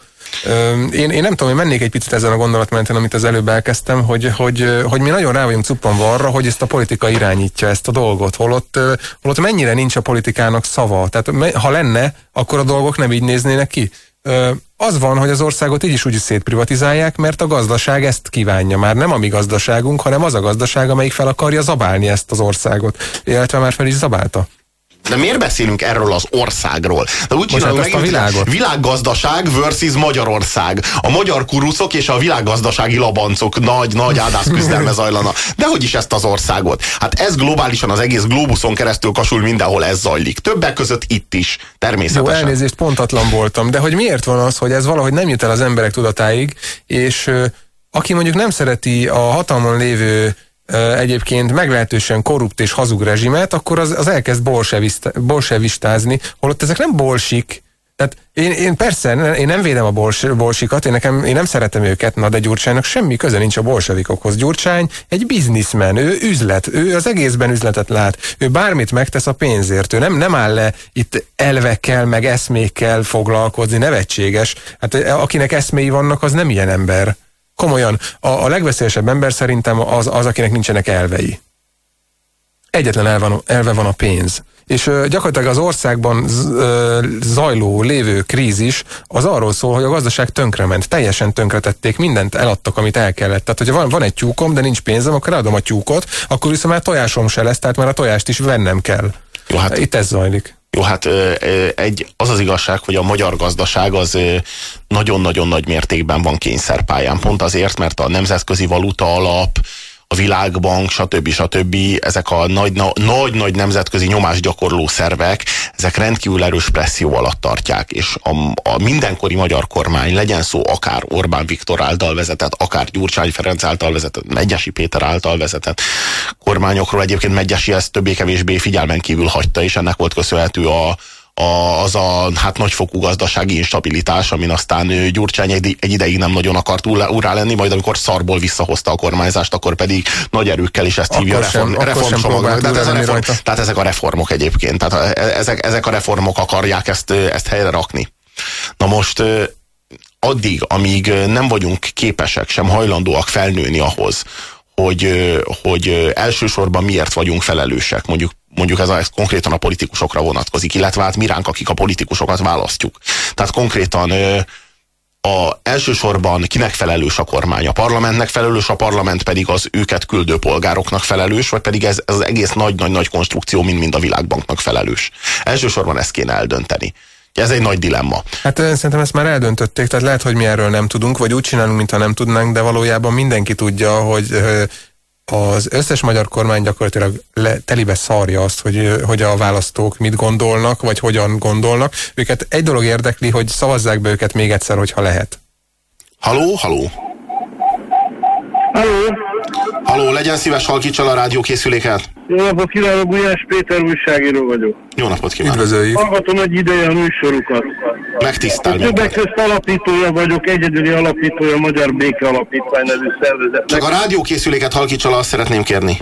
Én, én nem tudom, hogy mennék egy picit ezen a gondolatmenten, amit az előbb elkezdtem, hogy, hogy, hogy mi nagyon rá vagyunk cuppanva arra, hogy ezt a politika irányítja ezt a dolgot, holott, holott mennyire nincs a politikának szava. Tehát ha lenne, akkor a dolgok nem így néznének ki az van, hogy az országot így is úgy szétprivatizálják, mert a gazdaság ezt kívánja. Már nem a mi gazdaságunk, hanem az a gazdaság, amelyik fel akarja zabálni ezt az országot. Illetve már fel is zabálta. De miért beszélünk erről az országról? De úgy csinálunk meg, a világot. világgazdaság versus Magyarország. A magyar kuruszok és a világgazdasági labancok nagy, nagy ádász küzdelme zajlana. De hogy is ezt az országot? Hát ez globálisan az egész globuszon keresztül kasul mindenhol ez zajlik. Többek között itt is, természetesen. Jó, elnézést, pontatlan voltam. De hogy miért van az, hogy ez valahogy nem jut el az emberek tudatáig, és aki mondjuk nem szereti a hatalmon lévő egyébként meglehetősen korrupt és hazug rezsimet, akkor az, az elkezd bolsevistázni, holott ezek nem bolsik, tehát én, én persze, én nem védem a bols, bolsikat, én, nekem, én nem szeretem őket, na de Gyurcsánynak semmi köze nincs a bolsevikokhoz. Gyurcsány egy bizniszmen, ő üzlet, ő az egészben üzletet lát, ő bármit megtesz a pénzért, ő nem, nem áll le itt elvekkel, meg eszmékkel foglalkozni, nevetséges. Hát akinek eszméi vannak, az nem ilyen ember. Komolyan, a, a legveszélyesebb ember szerintem az, az, akinek nincsenek elvei. Egyetlen elve van, elve van a pénz. És ö, gyakorlatilag az országban z, ö, zajló, lévő krízis az arról szól, hogy a gazdaság tönkrement, teljesen tönkretették, mindent eladtak, amit el kellett. Tehát, hogyha van, van egy tyúkom, de nincs pénzem, akkor adom a tyúkot, akkor viszont már tojásom se lesz, tehát már a tojást is vennem kell. Jó, hát Itt ez zajlik. Jó, hát egy, az az igazság, hogy a magyar gazdaság az nagyon-nagyon nagy mértékben van kényszerpályán. Pont azért, mert a nemzetközi valuta alap, a világbank, stb. stb. ezek a nagy-nagy nemzetközi nyomásgyakorló szervek, ezek rendkívül erős presszió alatt tartják, és a, a mindenkori magyar kormány, legyen szó akár Orbán Viktor által vezetett, akár Gyurcsány Ferenc által vezetett, Megyesi Péter által vezetett kormányokról, egyébként Megyesi ezt többé-kevésbé figyelmen kívül hagyta, és ennek volt köszönhető a, az a hát nagyfokú gazdasági instabilitás, amin aztán Gyurcsány egy, egy ideig nem nagyon akart urá lenni, majd amikor szarból visszahozta a kormányzást, akkor pedig nagy erőkkel is ezt hívja Akkor sem- reform, reformcsomagnak. Tehát, ez a reform, tehát ezek a reformok egyébként, tehát ezek, ezek a reformok akarják ezt, ezt helyre rakni. Na most addig, amíg nem vagyunk képesek, sem hajlandóak felnőni ahhoz, hogy, hogy elsősorban miért vagyunk felelősek, mondjuk mondjuk ez, a, ez konkrétan a politikusokra vonatkozik, illetve hát mi ránk, akik a politikusokat választjuk. Tehát konkrétan ö, a, elsősorban kinek felelős a kormány? A parlamentnek felelős, a parlament pedig az őket küldő polgároknak felelős, vagy pedig ez, ez az egész nagy-nagy-nagy konstrukció mind-mind a világbanknak felelős. Elsősorban ezt kéne eldönteni. Ez egy nagy dilemma. Hát szerintem ezt már eldöntötték, tehát lehet, hogy mi erről nem tudunk, vagy úgy csinálunk, mintha nem tudnánk, de valójában mindenki tudja, hogy az összes magyar kormány gyakorlatilag le, telibe szarja azt, hogy, hogy a választók mit gondolnak, vagy hogyan gondolnak. Őket egy dolog érdekli, hogy szavazzák be őket még egyszer, hogyha lehet. Haló, haló? Halló, Haló, legyen szíves, halkítsa a rádiókészüléket. jó napot kívánok, Gulyás Péter újságíró vagyok. Jó napot kívánok. Üdvözöljük! Hallgatom egy ideje a műsorukat. Megtisztel Többek minket. közt alapítója vagyok, egyedüli alapítója a Magyar Béke Alapítvány nevű szervezetnek. Csak a rádiókészüléket halkítsa le, azt szeretném kérni.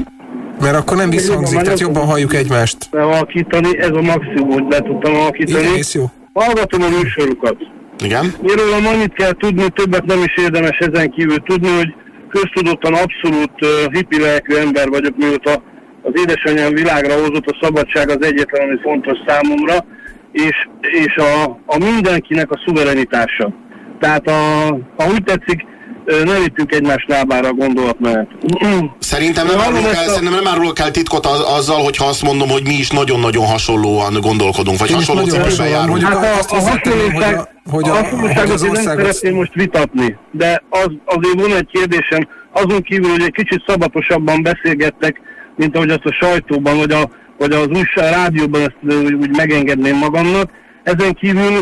Mert akkor nem visszhangzik, tehát jobban halljuk egymást. Alakítani, ez a maximum, hogy be tudtam alakítani. Egész jó. Hallgatom a műsorukat. Igen? Miről annyit kell tudni, többet nem is érdemes ezen kívül tudni, hogy köztudottan abszolút uh, hippi lelkű ember vagyok, mióta az édesanyám világra hozott, a szabadság az egyetlen, ami fontos számomra, és, és a, a mindenkinek a szuverenitása. Tehát, a, ha úgy tetszik, ne lépjünk egymás lábára a gondolatmenet. Szerintem nem, árulok el, a- szerintem nem árulok el titkot az, azzal, hogyha azt mondom, hogy mi is nagyon-nagyon hasonlóan gondolkodunk, vagy Én hasonló nagyon cipőben hasonlóan, járunk. Hát a, azt a hozzátenném, hogy a- hasonlóság, hogy a- a hogy az én nem szeretném most vitatni, de az, azért van egy kérdésem, azon kívül, hogy egy kicsit szabatosabban beszélgettek, mint ahogy azt a sajtóban, vagy, a, vagy az újság rádióban ezt ö, úgy megengedném magamnak. Ezen kívül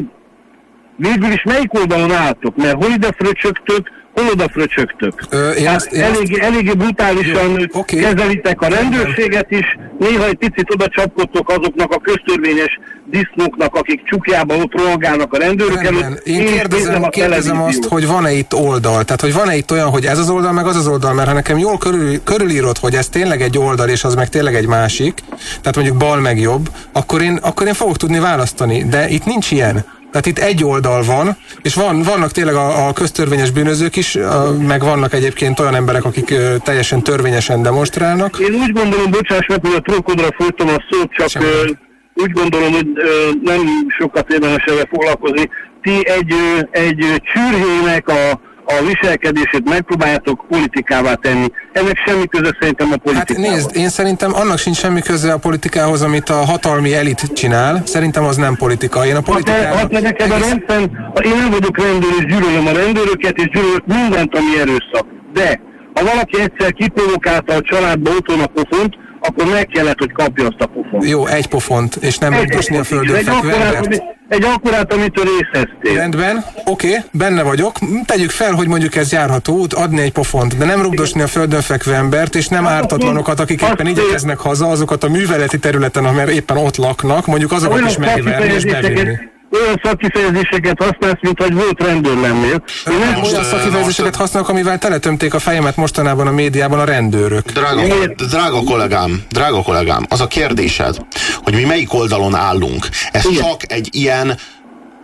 végül is melyik oldalon álltok? Mert hol ide fröcsögtök, hol oda fröcsögtök? Ö, én Hát azt- én azt- eléggé, eléggé brutálisan Jó, oké. kezelitek a rendőrséget is, néha egy picit oda csapkodtok azoknak a köztörvényes disznóknak, akik csukjában ott rohangálnak a rendőrök előtt. Én is kérdezem, a kérdezem azt, hogy van-e itt oldal? Tehát, hogy van-e itt olyan, hogy ez az oldal, meg az az oldal? Mert ha nekem jól körül, körülírod, hogy ez tényleg egy oldal, és az meg tényleg egy másik, tehát mondjuk bal meg jobb, akkor én, akkor én fogok tudni választani. De itt nincs ilyen. Tehát itt egy oldal van, és van, vannak tényleg a, a köztörvényes bűnözők is, a, meg vannak egyébként olyan emberek, akik ö, teljesen törvényesen demonstrálnak. Én úgy gondolom, bocsáss meg, hogy a trókodra folytam a szót, csak ö, úgy gondolom, hogy ö, nem sokat érdemes ezzel foglalkozni. Ti egy, ö, egy csürhének a, a viselkedését megpróbáljátok politikává tenni. Ennek semmi köze szerintem a Hát politikához. nézd, én szerintem annak sincs semmi köze a politikához, amit a hatalmi elit csinál. Szerintem az nem politika. Én a ha te neked a egész- rendben, ha én nem vagyok rendőr, és gyűlölöm a rendőröket, és gyűlölök mindent, ami erőszak. De ha valaki egyszer kiprovokálta a családba otthon a pofont, akkor meg kellett, hogy kapja azt a pofont. Jó, egy pofont, és nem rugdosni a földön egy fekvő akkorát, embert. ami- Egy akkorát, amitől részeztél. Rendben, oké, benne vagyok. Tegyük fel, hogy mondjuk ez járható út, adni egy pofont, de nem rugdosni a földön fekvő embert, és nem ártatlanokat, akik éppen igyekeznek haza, azokat a műveleti területen, amely éppen ott laknak, mondjuk azokat Olyan is megverni és bevinni. Olyan szakkifejezéseket használsz, mint hogy volt rendőr lennél. Én nem Most, Olyan szakifejezéseket használok, amivel teletömték a fejemet mostanában a médiában a rendőrök. Drága, drága kollégám, drága kollégám, az a kérdésed, hogy mi melyik oldalon állunk. Ez Igen. csak egy ilyen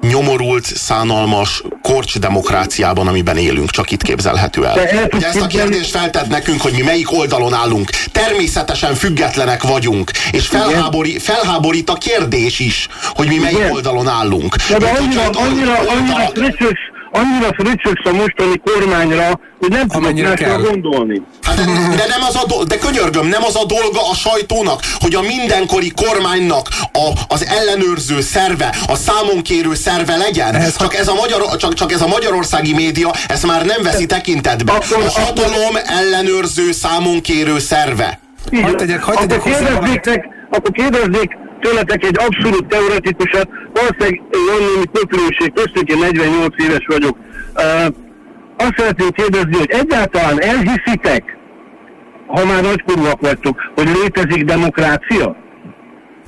nyomorult, szánalmas korcs demokráciában, amiben élünk, csak itt képzelhető el. El Ugye ezt a kérdést feltett nekünk, hogy mi melyik oldalon állunk. Természetesen függetlenek vagyunk, és felhábori, felháborít a kérdés is, hogy mi melyik Igen. oldalon állunk. De, de annyira, annyira, annyira fröcsögsz, annyira fröcsögsz a mostani kormányra, hogy nem tudok Amennyire másra kell. gondolni. Hát de, de nem az a do- de könyörgöm, nem az a dolga a sajtónak, hogy a mindenkori kormánynak a, az ellenőrző szerve, a számonkérő szerve legyen. Ehhez csak, ez a Magyar, csak, csak ez a magyarországi média ezt már nem veszi tekintetbe. Akkor- A hatalom ellenőrző számonkérő szerve. Hadd tegyek- hadd akkor tegyek kérdezzék, meg, akkor kérdezzék tőletek egy abszolút teoretikusat, valószínűleg van némi kötülőség, köztük én 48 éves vagyok. Uh, azt szeretném kérdezni, hogy egyáltalán elhiszitek, ha már nagykorúak vagytok, hogy létezik demokrácia?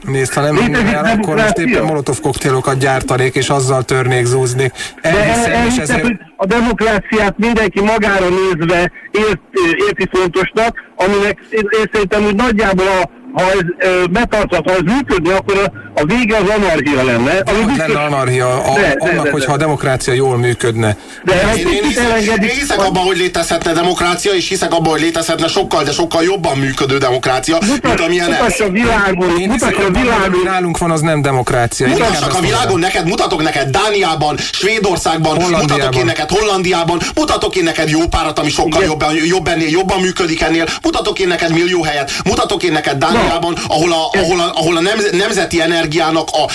Nézd, ha nem hinnél el, akkor most éppen molotov koktélokat gyártanék, és azzal törnék, zúznék. De Elhiszem, és ezért... hogy a demokráciát mindenki magára nézve ért, érti fontosnak, aminek én, én szerintem úgy nagyjából a, ha ez ö, betarthat, ha ez működne, akkor a, a vége az anarchia lenne. Ami Hogy lenne anarchia a, De, de, annak, de, hogyha de. a demokrácia jól működne. De ha Én, én, hiszek, én hiszek abban, hogy létezhetne demokrácia, és hiszek abban, hogy létezhetne sokkal, de sokkal jobban működő demokrácia, mint mutas, amilyen ez. mutas a világon, Én mutas a világon, ami nálunk van, az nem demokrácia. Mutassak a világon neked, mutatok neked Dániában, Svédországban, mutatok én neked Hollandiában, mutatok én neked jó párat, ami sokkal jobban, jobb ennél, jobban működik ennél, mutatok én neked millió helyet, mutatok én neked Dániában, ahol a, ahol a, ahol a nemz, nemzeti energiának a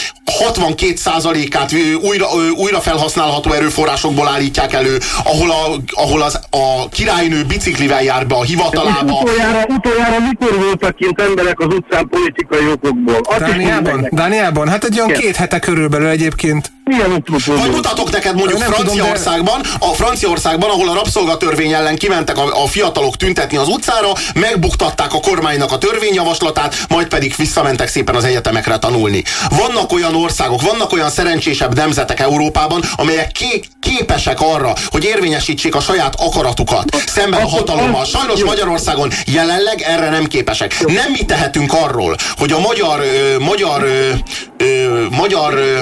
62%-át újra, újra felhasználható erőforrásokból állítják elő, ahol, a, ahol az, a királynő biciklivel jár be a és hivatalába. utoljára, utoljára mikor voltak kint emberek az utcán politikai okokból? Azt Dániában? Dániában? Hát egy olyan két hete körülbelül egyébként. Milyen utolsó Vagy mutatok neked mondjuk Nem tudom, de- Franciaországban, a Franciaországban, ahol a rabszolgatörvény ellen kimentek a, a fiatalok tüntetni az utcára, megbuktatták a kormánynak a törvényjavaslatát, majd pedig visszamentek szépen az egyetemekre tanulni. Vannak olyan országok, vannak olyan szerencsésebb nemzetek Európában, amelyek ké- képesek arra, hogy érvényesítsék a saját akaratukat szemben a hatalommal. Sajnos. Magyarországon jelenleg erre nem képesek. Nem mi tehetünk arról, hogy a magyar, ö, magyar, ö, ö, magyar ö,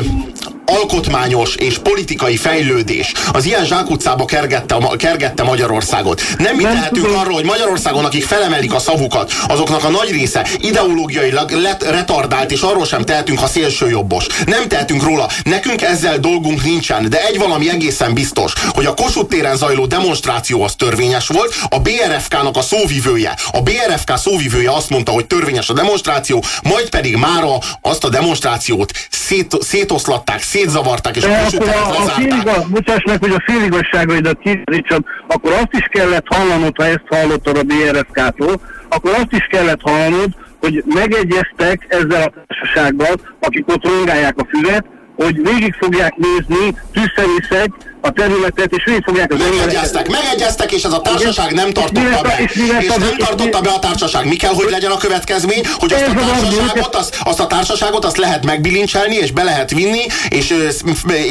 alkotmányos és politikai fejlődés az ilyen zsákutcába kergette, kergette Magyarországot. Nem mi Nem tehetünk arról, hogy Magyarországon, akik felemelik a szavukat, azoknak a nagy része ideológiailag let, retardált, és arról sem tehetünk, ha szélsőjobbos. Nem tehetünk róla. Nekünk ezzel dolgunk nincsen, de egy valami egészen biztos, hogy a Kossuth téren zajló demonstráció az törvényes volt, a BRFK-nak a szóvivője, a BRFK szóvivője azt mondta, hogy törvényes a demonstráció, majd pedig mára azt a demonstrációt szét, szétoszlatták, szétzavarták, és a De Kossuth akkor teret a, a lezárták. bocsáss meg, hogy a féligasságaidat kirítsam, akkor azt is kellett hallanod, ha ezt hallottad a BRFK-tól, akkor azt is kellett hallanod, hogy megegyeztek ezzel a társasággal, akik ott rongálják a füvet, hogy végig fogják nézni tűzszerészek a területet, és végig fogják az Megegyeztek, megegyeztek, és ez a társaság nem tartotta be. és És nem tartotta be a társaság. Mi kell, hogy legyen a következmény? Hogy azt a társaságot, azt, azt a társaságot azt lehet megbilincselni, és be lehet vinni, és,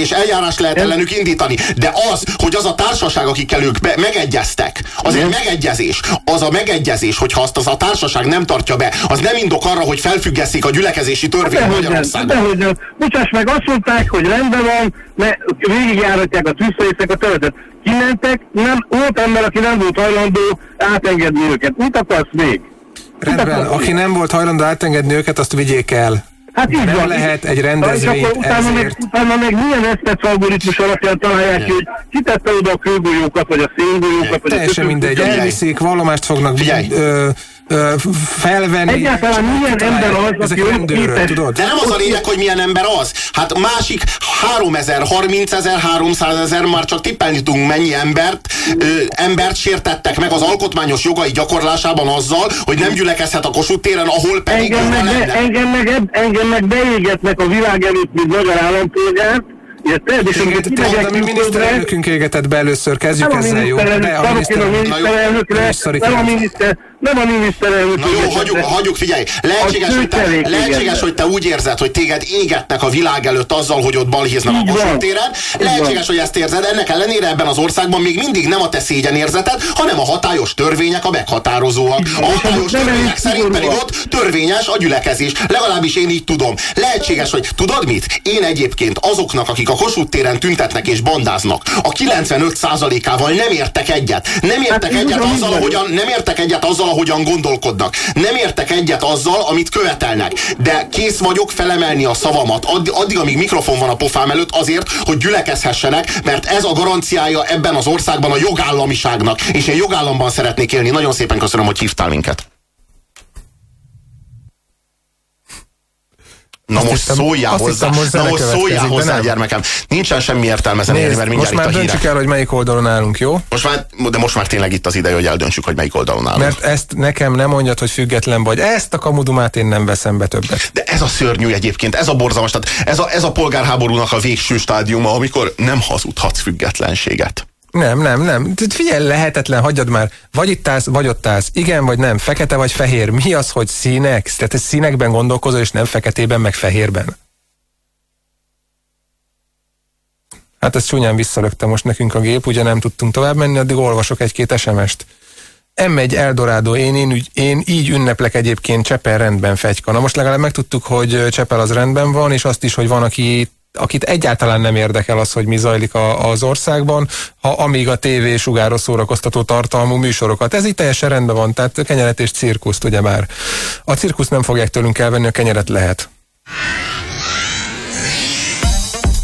és eljárás lehet ellenük indítani. De az, hogy az a társaság, akikkel ők be, megegyeztek, az egy megegyezés. Az a megegyezés, hogyha azt az a társaság nem tartja be, az nem indok arra, hogy felfüggesszék a gyülekezési törvényt Magyarországon. Bocsáss meg, azt mondták, hogy rendben van, mert végigjáratják a tűzszerészek a területet. Kimentek, nem, volt ember, aki nem volt hajlandó átengedni őket. Mit akarsz még? Rendben, aki nem volt hajlandó átengedni őket, azt vigyék el. Hát így Nem van. lehet egy rendezvényt akkor utána meg, ezért. utána meg milyen eszpec algoritmus alapján találják ki, hogy kitette oda a kőgolyókat, vagy a széngolyókat, vagy Teljesen a mindegy, elviszik, vallomást fognak Figyelj. ö, felvenni. Egyáltalán milyen ember az, Ezek aki rendőrök, tudod? De nem az a lényeg, hogy milyen ember az. Hát másik 3000, 30 ezer, 300 ezer, már csak tippelni tudunk mennyi embert, ö, embert sértettek meg az alkotmányos jogai gyakorlásában azzal, hogy nem gyülekezhet a Kossuth téren, ahol pedig Engem meg, be, lenne. engem, meg, engem meg beégetnek a világ előtt, mint magyar állampolgárt, érted? És amikor a mi külföldre, miniszterelnökünk égetett be először, kezdjük nem ezzel, jó? De a miniszterelnökre, nem a Ferenc. Nem a miniszterelnök. Na jó, hagyjuk, hagyjuk, figyelj. Lehetséges, hogy te, lehetséges, hogy te úgy érzed, hogy téged égetnek a világ előtt azzal, hogy ott balhéznak a. Kossuth téren. Lehetséges, hogy ezt érzed. Ennek ellenére ebben az országban még mindig nem a te szégyenérzeted, hanem a hatályos törvények a meghatározóak. A hatályos törvények szerint pedig ott törvényes a gyülekezés. Legalábbis én így tudom. Lehetséges, hogy tudod mit? Én egyébként azoknak, akik a Kossuth téren tüntetnek és bandáznak, a 95%-ával nem értek egyet. Nem értek így egyet azzal, van. ahogyan, nem értek egyet azzal, ahogyan gondolkodnak. Nem értek egyet azzal, amit követelnek. De kész vagyok felemelni a szavamat addig, addig, amíg mikrofon van a pofám előtt azért, hogy gyülekezhessenek, mert ez a garanciája ebben az országban a jogállamiságnak. És én jogállamban szeretnék élni. Nagyon szépen köszönöm, hogy hívtál minket. Na Azt most hittem- szóljál hozzá, most na most szóljál hozzá, nem. gyermekem. Nincsen semmi értelme zenélni, mert most mindjárt már itt a döntsük hírek. el, hogy melyik oldalon állunk, jó? Most már, de most már tényleg itt az ideje, hogy eldöntsük, hogy melyik oldalon állunk. Mert ezt nekem nem mondjad, hogy független vagy. Ezt a kamudumát én nem veszem be többet. De ez a szörnyű egyébként, ez a borzalmas, tehát ez a, ez a polgárháborúnak a végső stádiuma, amikor nem hazudhatsz függetlenséget. Nem, nem, nem. Figyelj, lehetetlen, hagyjad már. Vagy itt állsz, vagy ott állsz. Igen, vagy nem. Fekete vagy fehér. Mi az, hogy színek? Tehát ez színekben gondolkozol, és nem feketében, meg fehérben. Hát ez csúnyán visszalökte most nekünk a gép, ugye nem tudtunk tovább menni, addig olvasok egy-két SMS-t. M1 Eldorado, én, én, én így ünneplek egyébként Csepel rendben fegyka. Na most legalább megtudtuk, hogy Csepel az rendben van, és azt is, hogy van, aki akit egyáltalán nem érdekel az, hogy mi zajlik a, az országban, ha amíg a tévé sugáró szórakoztató tartalmú műsorokat. Ez így teljesen rendben van, tehát kenyeret és cirkuszt, ugye már. A cirkuszt nem fogják tőlünk elvenni, a kenyeret lehet.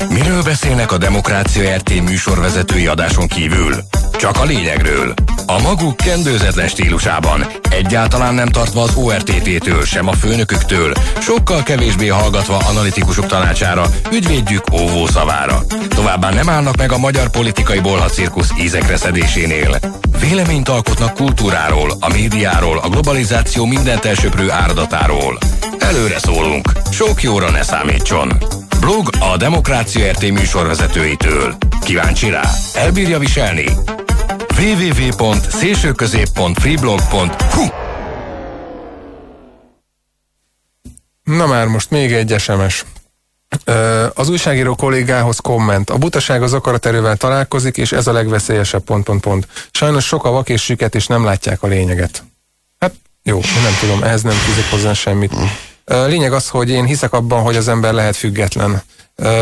Miről beszélnek a Demokrácia RT műsorvezetői adáson kívül? Csak a lényegről. A maguk kendőzetlen stílusában, egyáltalán nem tartva az ORTT-től, sem a főnöküktől, sokkal kevésbé hallgatva analitikusok tanácsára, ügyvédjük óvó szavára. Továbbá nem állnak meg a magyar politikai bolhacirkusz ízekre szedésénél. Véleményt alkotnak kultúráról, a médiáról, a globalizáció mindent elsöprő áradatáról. Előre szólunk, sok jóra ne számítson. Blog a Demokrácia RT műsorvezetőitől. Kíváncsi rá? Elbírja viselni? www.szélsőközép.freeblog.hu Na már most még egy SMS. Az újságíró kollégához komment. A butaság az akaraterővel találkozik, és ez a legveszélyesebb pont, pont, pont. Sajnos sok a vak és süket, és nem látják a lényeget. Hát jó, nem tudom, ehhez nem fűzök hozzá semmit. Lényeg az, hogy én hiszek abban, hogy az ember lehet független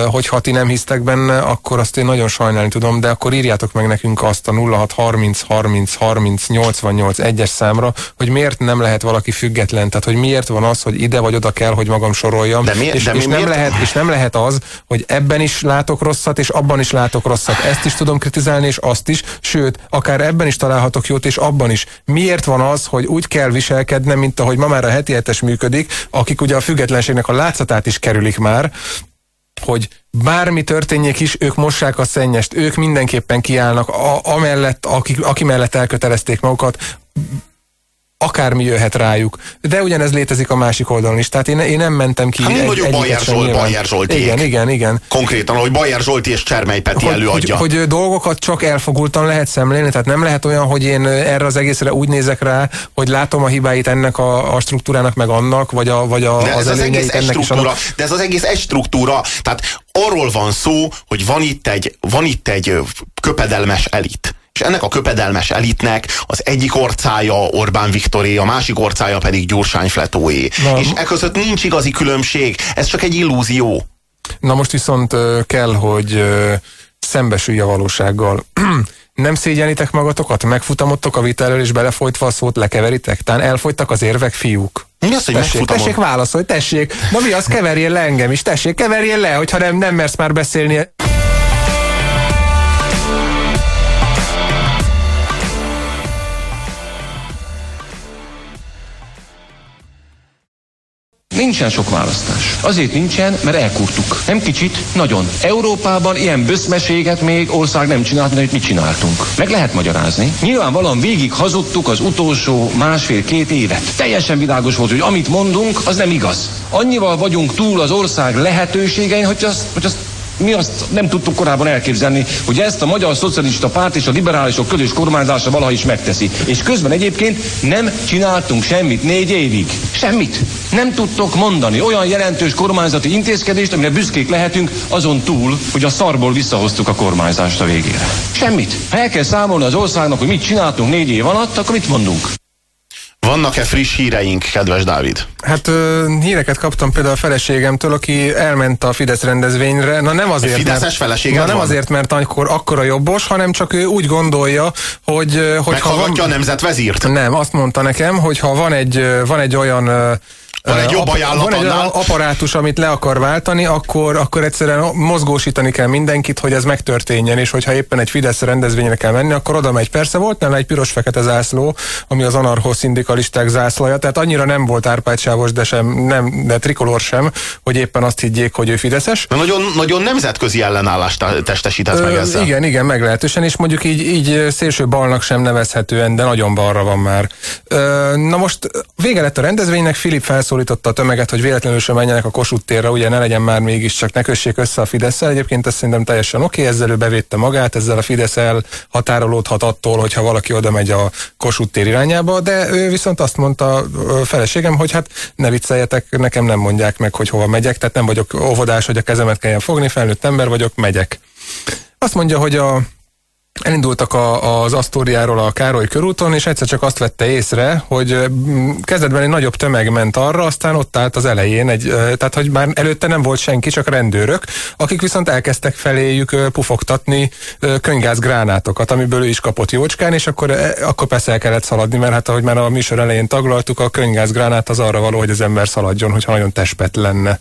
hogyha ti nem hisztek benne, akkor azt én nagyon sajnálni tudom, de akkor írjátok meg nekünk azt a 0630 30 30 88 egyes számra, hogy miért nem lehet valaki független, tehát hogy miért van az, hogy ide vagy oda kell, hogy magam soroljam, de mi, és, de és, mi, nem miért? lehet, és nem lehet az, hogy ebben is látok rosszat, és abban is látok rosszat. Ezt is tudom kritizálni, és azt is, sőt, akár ebben is találhatok jót, és abban is. Miért van az, hogy úgy kell viselkednem, mint ahogy ma már a heti hetes működik, akik ugye a függetlenségnek a látszatát is kerülik már, hogy bármi történjék is, ők mossák a szennyest, ők mindenképpen kiállnak, a, amellett, aki, aki mellett elkötelezték magukat, akármi jöhet rájuk. De ugyanez létezik a másik oldalon is. Tehát én, én nem mentem ki. Hát mi egy, vagyunk Bajer, Zsolt, Bajer Zsoltiék. Igen, igen, igen. Konkrétan, hogy Bajer Zsolti és Csermely Peti hogy, előadja. Hogy, hogy dolgokat csak elfogultan lehet szemlélni, tehát nem lehet olyan, hogy én erre az egészre úgy nézek rá, hogy látom a hibáit ennek a, a struktúrának, meg annak, vagy, a, vagy a, de az ez az egész egy ennek struktúra, is annak. de ez az egész egy struktúra, tehát arról van szó, hogy van itt egy, van itt egy köpedelmes elit és ennek a köpedelmes elitnek az egyik orcája Orbán Viktoré, a másik orcája pedig Gyursány Fletóé. Na, és e között nincs igazi különbség, ez csak egy illúzió. Na most viszont kell, hogy szembesülj a valósággal. Nem szégyenitek magatokat? Megfutamodtok a vita elől, és belefolytva a szót lekeveritek? Tán elfogytak az érvek, fiúk? Mi az, hogy tessék, tessék, válaszolj, tessék. Na mi az, keverjél le engem is, tessék, keverjél le, hogyha nem, nem mersz már beszélni. Nincsen sok választás. Azért nincsen, mert elkurtuk. Nem kicsit, nagyon. Európában ilyen böszmeséget még ország nem csinált, mint amit mi csináltunk. Meg lehet magyarázni. Nyilvánvalóan végig hazudtuk az utolsó másfél-két évet. Teljesen világos volt, hogy amit mondunk, az nem igaz. Annyival vagyunk túl az ország lehetőségein, hogy azt, hogy azt mi azt nem tudtuk korábban elképzelni, hogy ezt a Magyar Szocialista Párt és a liberálisok közös kormányzása valaha is megteszi. És közben egyébként nem csináltunk semmit négy évig. Semmit. Nem tudtok mondani olyan jelentős kormányzati intézkedést, amire büszkék lehetünk, azon túl, hogy a szarból visszahoztuk a kormányzást a végére. Semmit. Ha el kell számolni az országnak, hogy mit csináltunk négy év alatt, akkor mit mondunk? Vannak-e friss híreink, kedves Dávid? Hát híreket kaptam például a feleségemtől, aki elment a Fidesz rendezvényre. Na nem azért, Fideszes mert, feleséged na nem van? azért, mert akkor akkora jobbos, hanem csak ő úgy gondolja, hogy... hogy Meghallgatja van, a nemzetvezírt? Nem, azt mondta nekem, hogy ha van egy, van egy olyan van egy jobb ajánlat Van egy olyan apparátus, amit le akar váltani, akkor, akkor egyszerűen mozgósítani kell mindenkit, hogy ez megtörténjen, és hogyha éppen egy Fidesz rendezvényre kell menni, akkor oda megy. Persze volt nem egy piros-fekete zászló, ami az anarcho-szindikalisták zászlaja, tehát annyira nem volt árpádsávos, de sem, nem, de trikolor sem, hogy éppen azt higgyék, hogy ő Fideszes. De nagyon, nagyon nemzetközi ellenállást testesített meg ezzel. Igen, igen, meglehetősen, és mondjuk így, így szélső balnak sem nevezhetően, de nagyon balra van már. Ö, na most vége lett a rendezvénynek, Filip felszól felszólította a tömeget, hogy véletlenül sem menjenek a Kossuth térre, ugye ne legyen már mégiscsak, ne kössék össze a fidesz Egyébként ez szerintem teljesen oké, ezzel ő bevédte magát, ezzel a Fidesz határolódhat attól, hogyha valaki oda megy a Kossuth tér irányába, de ő viszont azt mondta a feleségem, hogy hát ne vicceljetek, nekem nem mondják meg, hogy hova megyek, tehát nem vagyok óvodás, hogy a kezemet kelljen fogni, felnőtt ember vagyok, megyek. Azt mondja, hogy a Elindultak a, az Asztóriáról a Károly körúton, és egyszer csak azt vette észre, hogy kezdetben egy nagyobb tömeg ment arra, aztán ott állt az elején, egy, tehát hogy már előtte nem volt senki, csak rendőrök, akik viszont elkezdtek feléjük pufogtatni könygázgránátokat, amiből ő is kapott jócskán, és akkor, akkor persze el kellett szaladni, mert hát ahogy már a műsor elején taglaltuk, a könygázgránát az arra való, hogy az ember szaladjon, hogyha nagyon testpet lenne.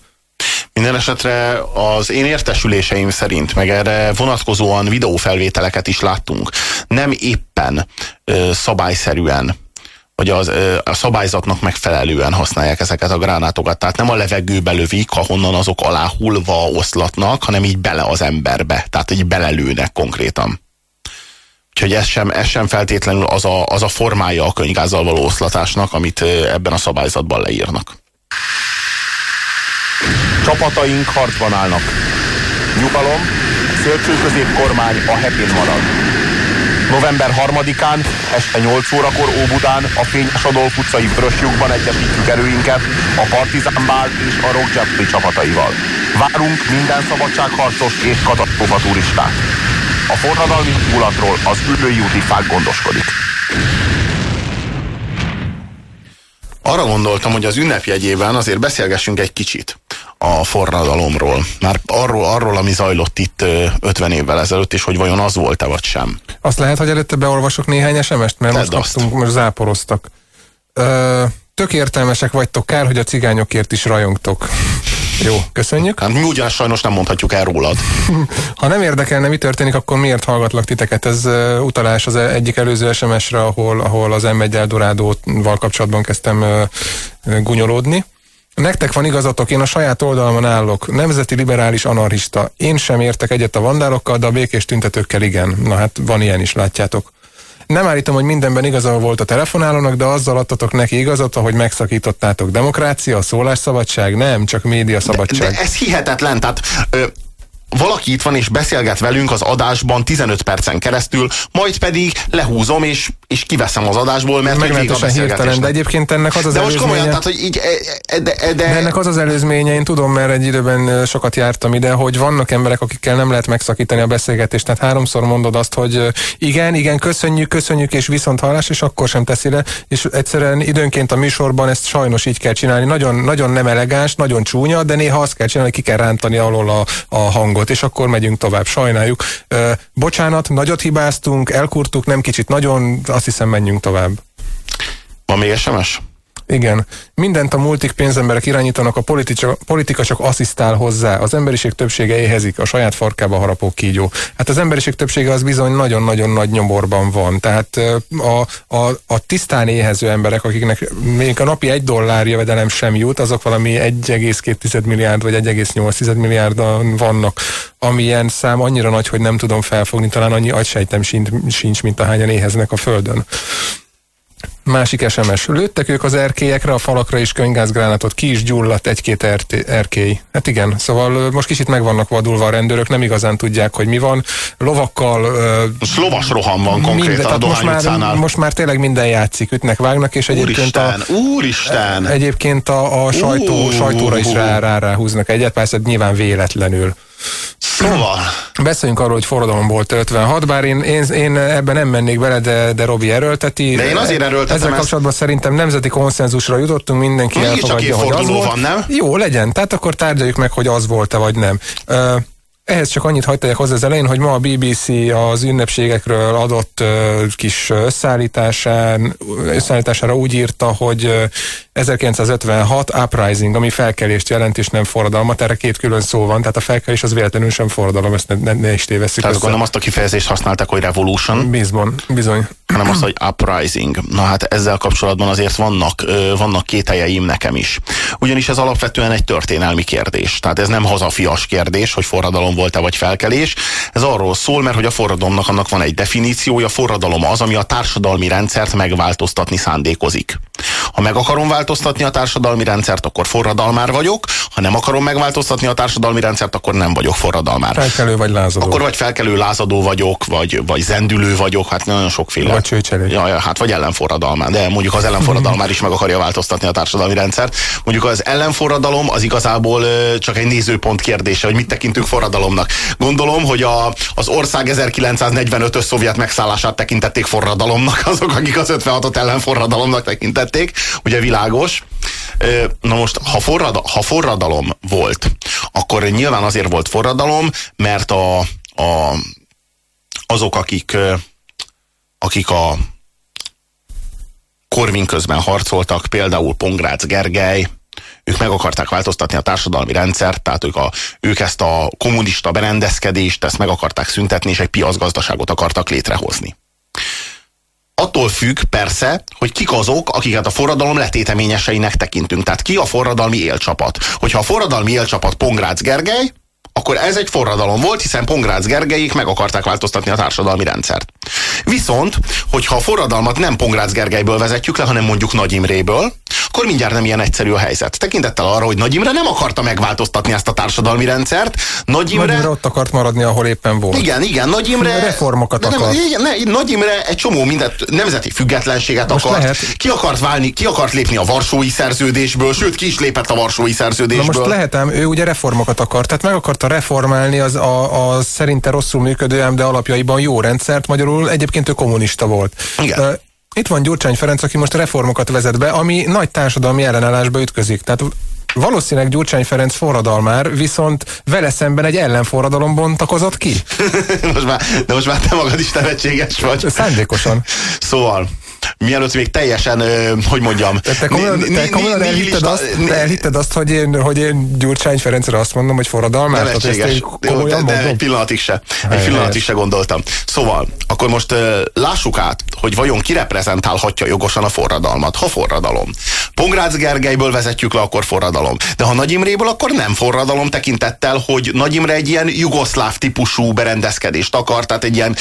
Minden esetre az én értesüléseim szerint, meg erre vonatkozóan videófelvételeket is láttunk, nem éppen ö, szabályszerűen vagy az, a szabályzatnak megfelelően használják ezeket a gránátokat. Tehát nem a levegőbe lövik, ahonnan azok alá hullva oszlatnak, hanem így bele az emberbe. Tehát így belelőnek konkrétan. Úgyhogy ez sem, ez sem feltétlenül az a, az a formája a könyvgázzal való oszlatásnak, amit ebben a szabályzatban leírnak. Csapataink harcban állnak. Nyugalom, szélső kormány a hepén marad. November 3-án este 8 órakor Óbudán a Fényes Adolf utcai Vörösjukban egyesítjük erőinket a Partizán Bál és a Rock csapataival. Várunk minden szabadságharcos és katasztrófa turistát. A forradalmi hangulatról az ülői úti fák gondoskodik. Arra gondoltam, hogy az ünnepjegyében azért beszélgessünk egy kicsit a forradalomról. Már arról, arról, ami zajlott itt 50 évvel ezelőtt, és hogy vajon az volt-e vagy sem. Azt lehet, hogy előtte beolvasok néhány SMS-t, mert Tedd most kaptunk, most záporoztak. Ö, tök értelmesek vagytok, kár, hogy a cigányokért is rajongtok. Jó, köszönjük. Hát mi ugyan sajnos nem mondhatjuk el rólad. ha nem érdekelne, mi történik, akkor miért hallgatlak titeket? Ez uh, utalás az egyik előző SMS-re, ahol, ahol az M1 Eldorádóval kapcsolatban kezdtem uh, gunyolódni. Nektek van igazatok, én a saját oldalamon állok. Nemzeti liberális anarchista. Én sem értek egyet a vandálokkal, de a békés tüntetőkkel igen. Na hát van ilyen is, látjátok. Nem állítom, hogy mindenben igaza volt a telefonálónak, de azzal adtatok neki igazat, hogy megszakítottátok. Demokrácia, szólásszabadság, nem, csak média szabadság. De, de ez hihetetlen, tehát ö, valaki itt van és beszélget velünk az adásban 15 percen keresztül, majd pedig lehúzom és, és kiveszem az adásból, mert meglehetősen hirtelen, de egyébként ennek az az de most komolyan, tehát, hogy így, e, e, de, de, de, ennek az az előzménye, én tudom, mert egy időben sokat jártam ide, hogy vannak emberek, akikkel nem lehet megszakítani a beszélgetést, tehát háromszor mondod azt, hogy igen, igen, köszönjük, köszönjük, és viszont hallás, és akkor sem teszi le, és egyszerűen időnként a műsorban ezt sajnos így kell csinálni. Nagyon, nagyon nem elegáns, nagyon csúnya, de néha azt kell csinálni, hogy ki kell rántani alól a, a hang hangot, és akkor megyünk tovább, sajnáljuk. Bocsánat, nagyot hibáztunk, elkurtuk, nem kicsit nagyon, azt hiszem menjünk tovább. Van még SMS? Igen. Mindent a multik pénzemberek irányítanak, a politika, politika csak asszisztál hozzá. Az emberiség többsége éhezik, a saját farkába harapó kígyó. Hát az emberiség többsége az bizony nagyon-nagyon nagy nyomorban van. Tehát a, a, a tisztán éhező emberek, akiknek még a napi egy dollár jövedelem sem jut, azok valami 1,2 milliárd vagy 1,8 milliárd vannak, amilyen szám annyira nagy, hogy nem tudom felfogni, talán annyi agysejtem sincs, mint ahányan éheznek a földön. Másik SMS. Lőttek ők az erkélyekre, a falakra is könyvgázgránátot, ki is gyulladt egy-két erkély. Hát igen, szóval most kicsit meg vannak vadulva a rendőrök, nem igazán tudják, hogy mi van. Lovakkal... Most lovas roham van konkrétan minden, a most már, most már tényleg minden játszik, ütnek, vágnak, és egyébként úristen, a... Úristen! Egyébként a, a sajtó, sajtóra is rá, rá, rá húznak egyet, persze nyilván véletlenül. Szóval. Beszéljünk arról, hogy forradalom volt 56, bár én, én, én ebben nem mennék bele, de, de Robi erőlteti. De én azért erőltetem Ezzel kapcsolatban ezt... szerintem nemzeti konszenzusra jutottunk, mindenki elfogadja, hogy az volt. Van, nem? Jó, legyen. Tehát akkor tárgyaljuk meg, hogy az volt-e vagy nem. Uh, ehhez csak annyit hagyták hozzá az elején, hogy ma a BBC az ünnepségekről adott kis összeállításán, összeállítására úgy írta, hogy uh, 1956 uprising, ami felkelést jelent, és nem forradalmat. Erre két külön szó van, tehát a felkelés az véletlenül sem forradalom, ezt ne, ne, ne is tévesszük. Tehát akkor nem azt a kifejezést használták, hogy revolution. Bizony, bizony. Hanem azt, hogy uprising. Na hát ezzel kapcsolatban azért vannak, vannak két helyeim nekem is. Ugyanis ez alapvetően egy történelmi kérdés. Tehát ez nem hazafias kérdés, hogy forradalom volt-e vagy felkelés. Ez arról szól, mert hogy a forradalomnak annak van egy definíciója. Forradalom az, ami a társadalmi rendszert megváltoztatni szándékozik. Ha meg akarom változtatni a társadalmi rendszert, akkor forradalmár vagyok, ha nem akarom megváltoztatni a társadalmi rendszert, akkor nem vagyok forradalmár. Felkelő vagy lázadó. Akkor vagy felkelő lázadó vagyok, vagy, vagy zendülő vagyok, hát nagyon sokféle. Vagy csőcselék. Ja, ja, hát vagy ellenforradalmár, de mondjuk az ellenforradalmár is meg akarja változtatni a társadalmi rendszert. Mondjuk az ellenforradalom az igazából csak egy nézőpont kérdése, hogy mit tekintünk forradalomnak. Gondolom, hogy a, az ország 1945-ös szovjet megszállását tekintették forradalomnak, azok, akik az 56-ot ellenforradalomnak tekintették, ugye világos. Na most, ha, forrada, ha forradalom volt, akkor nyilván azért volt forradalom, mert a, a, azok, akik, akik a Korvin közben harcoltak, például Pongrácz Gergely, ők meg akarták változtatni a társadalmi rendszert, tehát ők, a, ők ezt a kommunista berendezkedést, ezt meg akarták szüntetni, és egy piacgazdaságot akartak létrehozni. Attól függ persze, hogy kik azok, akiket a forradalom letéteményeseinek tekintünk. Tehát ki a forradalmi élcsapat. Hogyha a forradalmi élcsapat Pongrácz Gergely, akkor ez egy forradalom volt, hiszen Pongrácz Gergelyék meg akarták változtatni a társadalmi rendszert. Viszont, hogyha a forradalmat nem Pongrácz Gergelyből vezetjük le, hanem mondjuk Nagy Imréből, akkor mindjárt nem ilyen egyszerű a helyzet. Tekintettel arra, hogy Nagy Imre nem akarta megváltoztatni ezt a társadalmi rendszert. Nagy Imre, Nagy Imre ott akart maradni, ahol éppen volt. igen, igen, Nagy Imre... Reformokat nem, akart. igen, ne, Nagy Imre egy csomó mindent, nemzeti függetlenséget Most akart. lehet. Ki akart válni, ki akart lépni a Varsói szerződésből, sőt, ki is lépett a Varsói Na szerződésből. most lehetem, ő ugye reformokat akart, tehát meg akarta reformálni az a, a szerinte rosszul működő, de alapjaiban jó rendszert, magyarul egyébként ő kommunista volt. Igen. Itt van Gyurcsány Ferenc, aki most reformokat vezet be, ami nagy társadalmi ellenállásba ütközik. Tehát valószínűleg Gyurcsány Ferenc forradalmár, viszont vele szemben egy ellenforradalom bontakozott ki. most már, de most már te magad is nevetséges vagy. Szándékosan. Szóval, mielőtt még teljesen, hogy mondjam, Te, komolyan, te komolyan elhitted, azt, elhitted azt, hogy én, hogy én Gyurcsány Ferencre azt mondom, hogy ezt Nevetséges. de, de egy pillanatig se. Egy pillanatig se gondoltam. Szóval, akkor most lássuk át, hogy vajon ki reprezentálhatja jogosan a forradalmat. Ha forradalom. Pongrácz Gergelyből vezetjük le, akkor forradalom. De ha Nagy Imréből, akkor nem forradalom tekintettel, hogy Nagy Imre egy ilyen jugoszláv típusú berendezkedést akar, tehát egy ilyen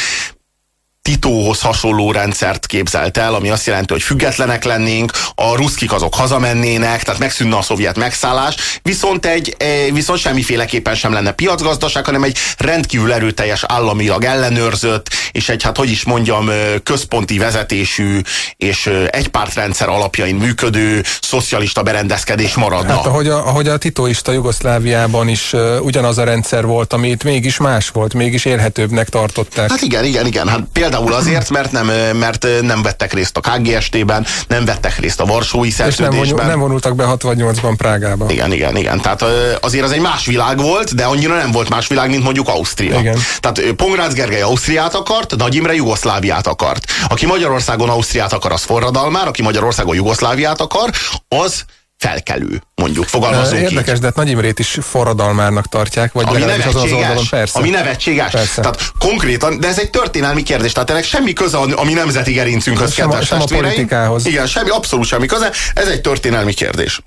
Titóhoz hasonló rendszert képzelt el, ami azt jelenti, hogy függetlenek lennénk, a ruszkik azok hazamennének, tehát megszűnne a szovjet megszállás, viszont, egy, eh, viszont semmiféleképpen sem lenne piacgazdaság, hanem egy rendkívül erőteljes államilag ellenőrzött, és egy, hát hogy is mondjam, központi vezetésű és egypártrendszer alapjain működő szocialista berendezkedés maradna. Hát ahogy a, ahogy a titoista Jugoszláviában is uh, ugyanaz a rendszer volt, ami itt mégis más volt, mégis élhetőbbnek tartották. Hát igen, igen, igen. Hát például azért, mert nem, mert nem vettek részt a KGST-ben, nem vettek részt a Varsói és nem, szerződésben. vonul, nem vonultak be 68-ban Prágába. Igen, igen, igen. Tehát azért az egy más világ volt, de annyira nem volt más világ, mint mondjuk Ausztria. Igen. Tehát Pongrácz Gergely Ausztriát akart, Nagy Imre Jugoszláviát akart. Aki Magyarországon Ausztriát akar, az forradalmár, aki Magyarországon Jugoszláviát akar, az felkelő, mondjuk, fogalmazunk így. Érdekes, de hát Nagy Imrét is forradalmárnak tartják, vagy Ami legalábbis az oldalon, persze. ami nevetséges. Persze. Tehát konkrétan, de ez egy történelmi kérdés, tehát ennek semmi köze a, mi nemzeti gerincünkhöz, Sem kedves sem a politikához. Igen, semmi, abszolút semmi köze, ez egy történelmi kérdés.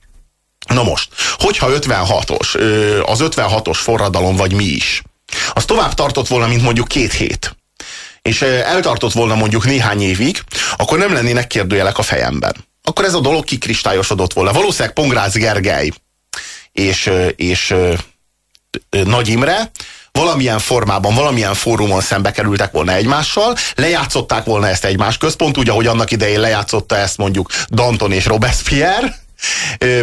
Na most, hogyha 56-os, ö, az 56-os forradalom vagy mi is, az tovább tartott volna, mint mondjuk két hét, és eltartott volna mondjuk néhány évig, akkor nem lennének kérdőjelek a fejemben. Akkor ez a dolog kikristályosodott volna. Valószínűleg Pongrácz Gergely és, és Nagy Imre valamilyen formában, valamilyen fórumon szembe kerültek volna egymással, lejátszották volna ezt egymás központ, úgy, ahogy annak idején lejátszotta ezt mondjuk Danton és Robespierre,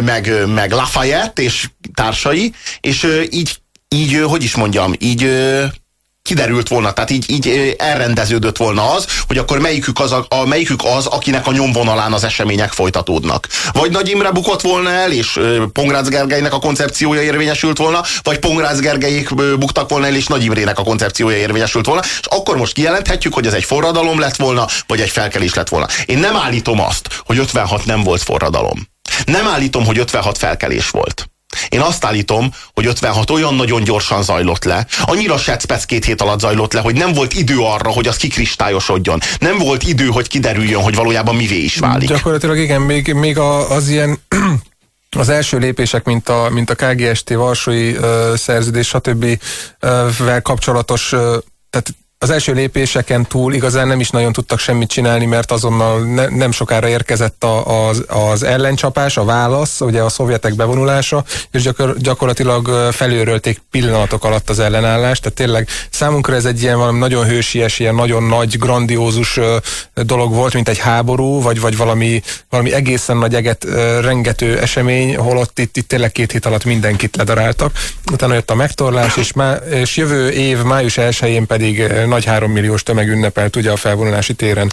meg, meg Lafayette és társai, és így, így hogy is mondjam, így kiderült volna, tehát így, így elrendeződött volna az, hogy akkor melyikük az, a, a, melyikük az, akinek a nyomvonalán az események folytatódnak. Vagy Nagy Imre bukott volna el, és Pongrácz Gergelynek a koncepciója érvényesült volna, vagy Pongrácz Gergelyék buktak volna el, és Nagy Imrének a koncepciója érvényesült volna, és akkor most kijelenthetjük, hogy ez egy forradalom lett volna, vagy egy felkelés lett volna. Én nem állítom azt, hogy 56 nem volt forradalom. Nem állítom, hogy 56 felkelés volt. Én azt állítom, hogy 56 olyan nagyon gyorsan zajlott le, annyira secpec két hét alatt zajlott le, hogy nem volt idő arra, hogy az kikristályosodjon. Nem volt idő, hogy kiderüljön, hogy valójában mivé is válik. Gyakorlatilag igen, még, még az ilyen az első lépések, mint a, mint a KGST, Varsói ö, szerződés, stb. ö, vel kapcsolatos, ö, tehát az első lépéseken túl igazán nem is nagyon tudtak semmit csinálni, mert azonnal ne, nem sokára érkezett a, az, az ellencsapás, a válasz, ugye a szovjetek bevonulása, és gyakor, gyakorlatilag felőrölték pillanatok alatt az ellenállást, tehát tényleg számunkra ez egy ilyen valami nagyon hősies, ilyen nagyon nagy, grandiózus dolog volt, mint egy háború, vagy, vagy valami, valami egészen nagy eget rengető esemény, holott itt, itt tényleg két hét alatt mindenkit ledaráltak. Utána jött a megtorlás, és, má, és jövő év május 1-én pedig nagy hárommilliós tömeg ünnepelt ugye a felvonulási téren.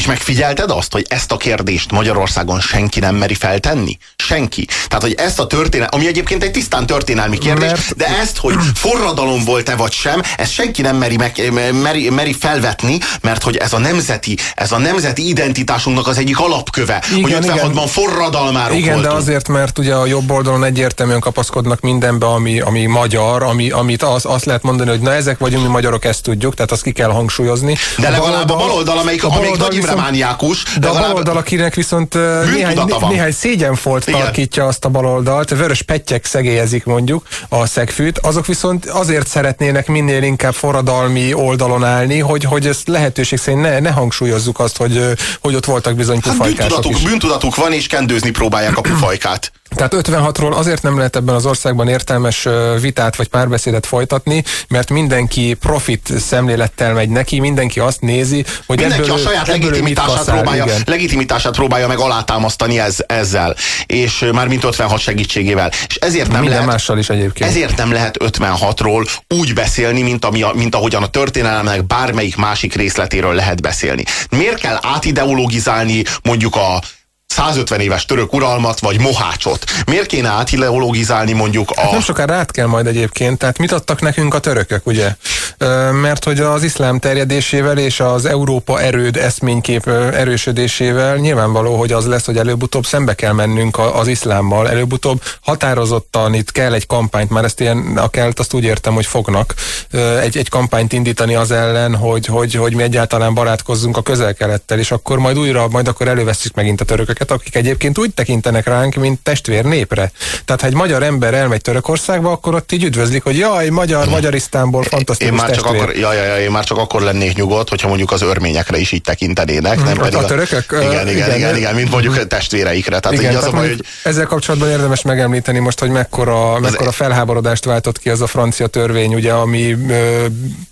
És megfigyelted azt, hogy ezt a kérdést Magyarországon senki nem meri feltenni? Senki. Tehát, hogy ezt a történet, ami egyébként egy tisztán történelmi kérdés, Mert... de ezt, hogy forradalom volt-e vagy sem, ezt senki nem meri, meg, meri, meri felvetni, mert hogy ez a nemzeti, ez a nemzeti identitásunknak az egyik alapköve, igen, hogy 56-ban forradalmárok Igen, voltunk. de azért, mert ugye a jobb oldalon egyértelműen kapaszkodnak mindenbe, ami, ami magyar, ami, amit az, azt lehet mondani, hogy na ezek vagyunk, mi magyarok, ezt tudjuk, tehát azt ki kell hangsúlyozni. De a legalább a baloldal, amelyik, a amelyik nagy Imre mániákus. De a baloldal, akinek viszont néhány, néhány szégyenfolt tarkítja azt a baloldalt, vörös pettyek szegélyezik mondjuk a szegfűt, azok viszont azért szeretnének minél inkább forradalmi oldalon állni, hogy, hogy ezt lehetőség szerint ne, ne hangsúlyozzuk azt, hogy, hogy ott voltak bizony pufajkások hát bűntudatuk, is. bűntudatuk van, és kendőzni próbálják a pufajkát. Tehát 56-ról azért nem lehet ebben az országban értelmes vitát vagy párbeszédet folytatni, mert mindenki profit szemlélettel megy neki, mindenki azt nézi, hogy mindenki ebből, a saját ebből legitimitását, kaszál, próbálja, igen. legitimitását próbálja meg alátámasztani ez, ezzel, és már mint 56 segítségével. És ezért nem Minden lehet, mással is egyébként. Ezért nem lehet 56-ról úgy beszélni, mint, ami mint ahogyan a történelemnek bármelyik másik részletéről lehet beszélni. Miért kell átideologizálni mondjuk a 150 éves török uralmat, vagy mohácsot. Miért kéne átideologizálni mondjuk a... Hát nem sokára át kell majd egyébként, tehát mit adtak nekünk a törökök, ugye? Mert hogy az iszlám terjedésével és az Európa erőd eszménykép erősödésével nyilvánvaló, hogy az lesz, hogy előbb-utóbb szembe kell mennünk az iszlámmal. Előbb-utóbb határozottan itt kell egy kampányt, már ezt ilyen a kelt, azt úgy értem, hogy fognak egy, egy kampányt indítani az ellen, hogy, hogy, hogy mi egyáltalán barátkozzunk a közel-kelettel, és akkor majd újra, majd akkor előveszünk megint a törökök embereket, akik egyébként úgy tekintenek ránk, mint testvér népre. Tehát, ha egy magyar ember elmegy Törökországba, akkor ott így üdvözlik, hogy jaj, magyar, hmm. magyarisztánból fantasztikus én már csak testvér. akkor, ja, ja, ja, én már csak akkor lennék nyugodt, hogyha mondjuk az örményekre is így tekintenének. Hmm. Nem a, pedig a törökök? A, igen, igen, igen, igen, igen, mint mondjuk a testvéreikre. Tehát igen, így az tehát a baj, hogy... Ezzel kapcsolatban érdemes megemlíteni most, hogy mekkora, mekkora felháborodást váltott ki az a francia törvény, ugye, ami ö,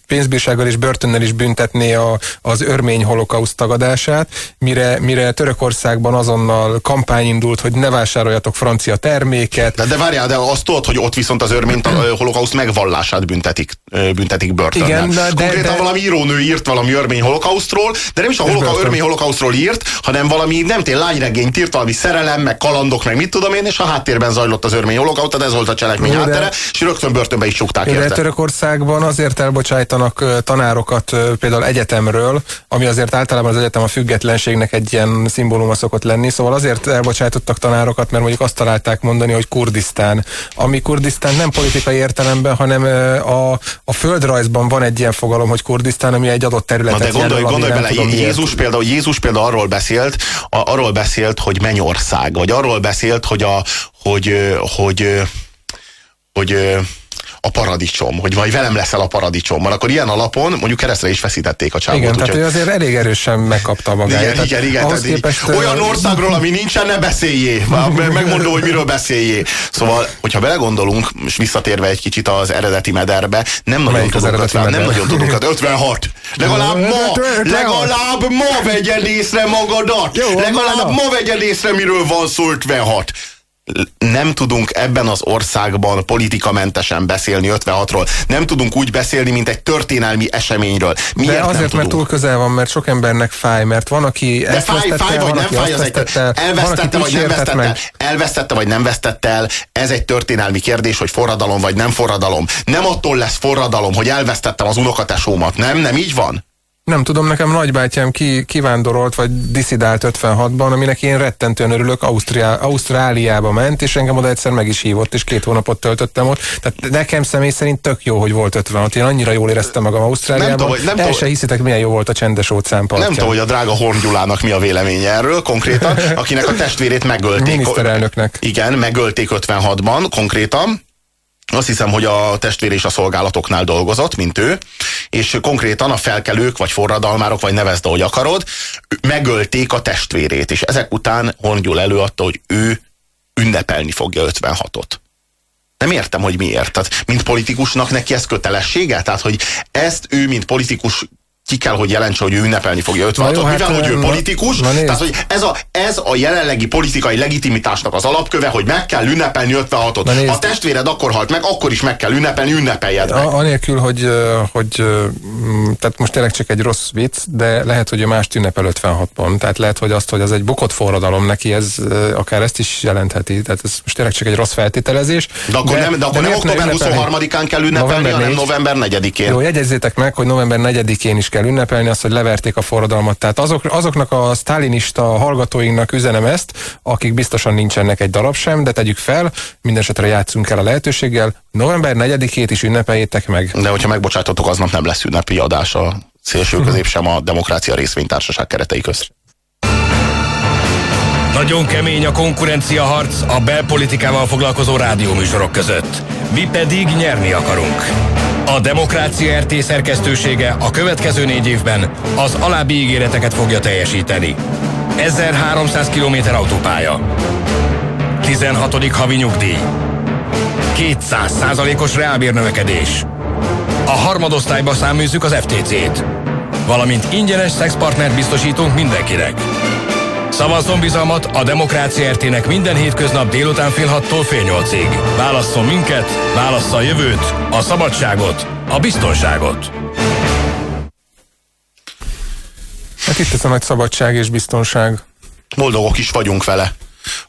pénzbírsággal és börtönnel is büntetné a, az örmény holokauszt tagadását, mire, mire Törökországban azonnal kampány indult, hogy ne vásároljatok francia terméket. De, de várjál, de azt tudod, hogy ott viszont az örmény holokauszt megvallását büntetik, büntetik börtönnel. Igen, de, Konkrétan de, valami írónő írt valami örmény holokausztról, de nem is a holoka, örmény holokausztról írt, hanem valami nem tény lányregényt írt, valami szerelem, meg kalandok, meg mit tudom én, és a háttérben zajlott az örmény holokauszt, ez volt a cselekmény háttere, és rögtön börtönbe is csukták érte. Törökországban azért elbocsájtanak tanárokat például egyetemről, ami azért általában az egyetem a függetlenségnek egy ilyen szimbóluma szokott lenni, szóval azért elbocsájtottak tanárokat, mert mondjuk azt találták mondani, hogy Kurdisztán. Ami Kurdisztán nem politikai értelemben, hanem a, a földrajzban van egy ilyen fogalom, hogy Kurdisztán, ami egy adott területet Na de gondolj, jelöl, gondolj bele, tudom, Jézus például, Jézus például arról beszélt, a, arról beszélt, hogy mennyország, vagy arról beszélt, hogy a, hogy, hogy, hogy, hogy a paradicsom, hogy majd velem leszel a paradicsommal, akkor ilyen alapon mondjuk keresztre is feszítették a csávot. Igen, úgy, tehát hogy azért elég erősen megkapta magáját. Igen, igen, igen. Tehát képest, olyan országról, ami nincsen, ne beszéljé. Megmondom, hogy miről beszéljé. Szóval, hogyha belegondolunk, és visszatérve egy kicsit az eredeti mederbe, nem nagyon tudunk, 50, nem nagyon tudunk, 56. Legalább ma, legalább ma vegyed észre magadat. Legalább ma vegyed észre, miről van szó 56 nem tudunk ebben az országban politikamentesen beszélni 56-ról. Nem tudunk úgy beszélni, mint egy történelmi eseményről. Miért De azért, mert túl közel van, mert sok embernek fáj, mert van, aki De fáj, fáj vagy nem fáj, az egy elvesztette vagy nem vesztette el. Elvesztette vagy nem vesztette el. Ez egy történelmi kérdés, hogy forradalom vagy nem forradalom. Nem attól lesz forradalom, hogy elvesztettem az unokatesómat. Nem, nem így van? Nem tudom, nekem nagybátyám ki, kivándorolt, vagy diszidált 56-ban, aminek én rettentően örülök, Ausztriá, Ausztráliába ment, és engem oda egyszer meg is hívott, és két hónapot töltöttem ott. Tehát nekem személy szerint tök jó, hogy volt 56. Én annyira jól éreztem magam Ausztráliában. Nem tudom, nem El se hiszitek, milyen jó volt a csendes óceán partján. Nem tudom, hogy a drága Horngyulának mi a véleménye erről konkrétan, akinek a testvérét megölték. Miniszterelnöknek. Igen, megölték 56-ban konkrétan azt hiszem, hogy a testvér és a szolgálatoknál dolgozott, mint ő, és konkrétan a felkelők, vagy forradalmárok, vagy nevezd, ahogy akarod, megölték a testvérét, és ezek után Hongyul előadta, hogy ő ünnepelni fogja 56-ot. Nem értem, hogy miért. Tehát, mint politikusnak neki ez kötelessége? Tehát, hogy ezt ő, mint politikus ki kell, hogy jelentse, hogy ő ünnepelni fogja 56 ot hát, mivel, hogy ő politikus, na, tehát, hogy ez a, ez a jelenlegi politikai legitimitásnak az alapköve, hogy meg kell ünnepelni 56-ot. Ha a testvéred akkor halt meg, akkor is meg kell ünnepelni, ünnepeljed meg. Anélkül, hogy, hogy tehát most tényleg csak egy rossz vicc, de lehet, hogy ő mást ünnepel 56-ban. Tehát lehet, hogy azt, hogy az egy bukott forradalom neki, ez akár ezt is jelentheti. Tehát ez most tényleg csak egy rossz feltételezés. De akkor de, nem, de akkor de nem október 23-án kell ünnepelni, hanem november 4-én. Jó, jegyezzétek meg, hogy november 4-én is kell kell ünnepelni azt, hogy leverték a forradalmat. Tehát azok, azoknak a sztálinista hallgatóinknak üzenem ezt, akik biztosan nincsenek egy darab sem, de tegyük fel, mindenesetre játszunk el a lehetőséggel. November 4-ét is ünnepeljétek meg. De hogyha megbocsátotok, aznap nem lesz ünnepi adás a szélső közép sem a Demokrácia Részvénytársaság keretei közt. Nagyon kemény a konkurencia harc a belpolitikával foglalkozó rádióműsorok között. Mi pedig nyerni akarunk. A Demokrácia RT szerkesztősége a következő négy évben az alábbi ígéreteket fogja teljesíteni. 1300 km autópálya. 16. havi nyugdíj. 200 százalékos reálbérnövekedés. A harmadosztályba száműzzük az FTC-t. Valamint ingyenes szexpartnert biztosítunk mindenkinek. Szavazzon bizalmat a Demokrácia RT-nek minden hétköznap délután fél hattól fél nyolcig. Válasszon minket, válassza a jövőt, a szabadságot, a biztonságot. Hát itt ez a nagy szabadság és biztonság. Boldogok is vagyunk vele.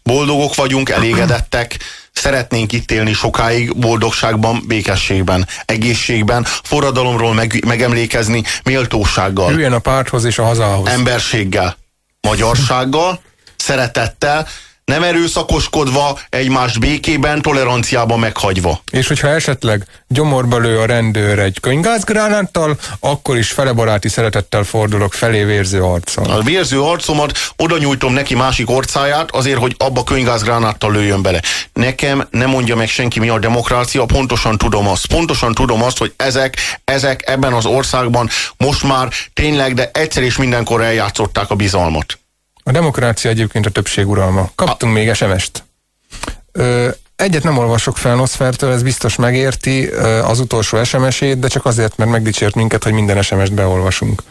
Boldogok vagyunk, elégedettek, szeretnénk itt élni sokáig, boldogságban, békességben, egészségben, forradalomról meg, megemlékezni, méltósággal. Üljen a párthoz és a hazához. Emberséggel magyarsággal, szeretettel, nem erőszakoskodva, egymást békében, toleranciában meghagyva. És hogyha esetleg gyomorba lő a rendőr egy könyvgázgránáttal, akkor is felebaráti szeretettel fordulok felé vérző arccal. A vérző arcomat oda nyújtom neki másik orcáját, azért, hogy abba könyvgázgránáttal lőjön bele. Nekem nem mondja meg senki mi a demokrácia, pontosan tudom azt. Pontosan tudom azt, hogy ezek, ezek ebben az országban most már tényleg, de egyszer és mindenkor eljátszották a bizalmat. A demokrácia egyébként a többség uralma. Kaptunk a... még SMS-t. Ö, egyet nem olvasok fel Noszfertől, ez biztos megérti az utolsó SMS-ét, de csak azért, mert megdicsért minket, hogy minden SMS-t beolvasunk.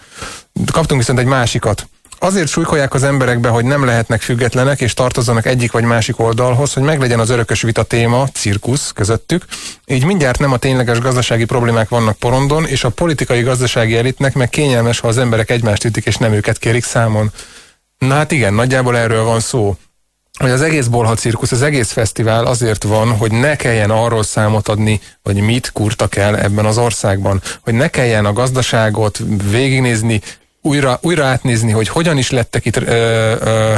Kaptunk viszont egy másikat. Azért súlykolják az emberekbe, hogy nem lehetnek függetlenek, és tartozzanak egyik vagy másik oldalhoz, hogy meglegyen az örökös vita téma, cirkusz közöttük. Így mindjárt nem a tényleges gazdasági problémák vannak porondon, és a politikai gazdasági elitnek meg kényelmes, ha az emberek egymást ütik, és nem őket kérik számon. Na hát igen, nagyjából erről van szó hogy az egész bolha cirkusz, az egész fesztivál azért van, hogy ne kelljen arról számot adni, hogy mit kurtak el ebben az országban. Hogy ne kelljen a gazdaságot végignézni, újra, újra átnézni, hogy hogyan is lettek itt ö, ö,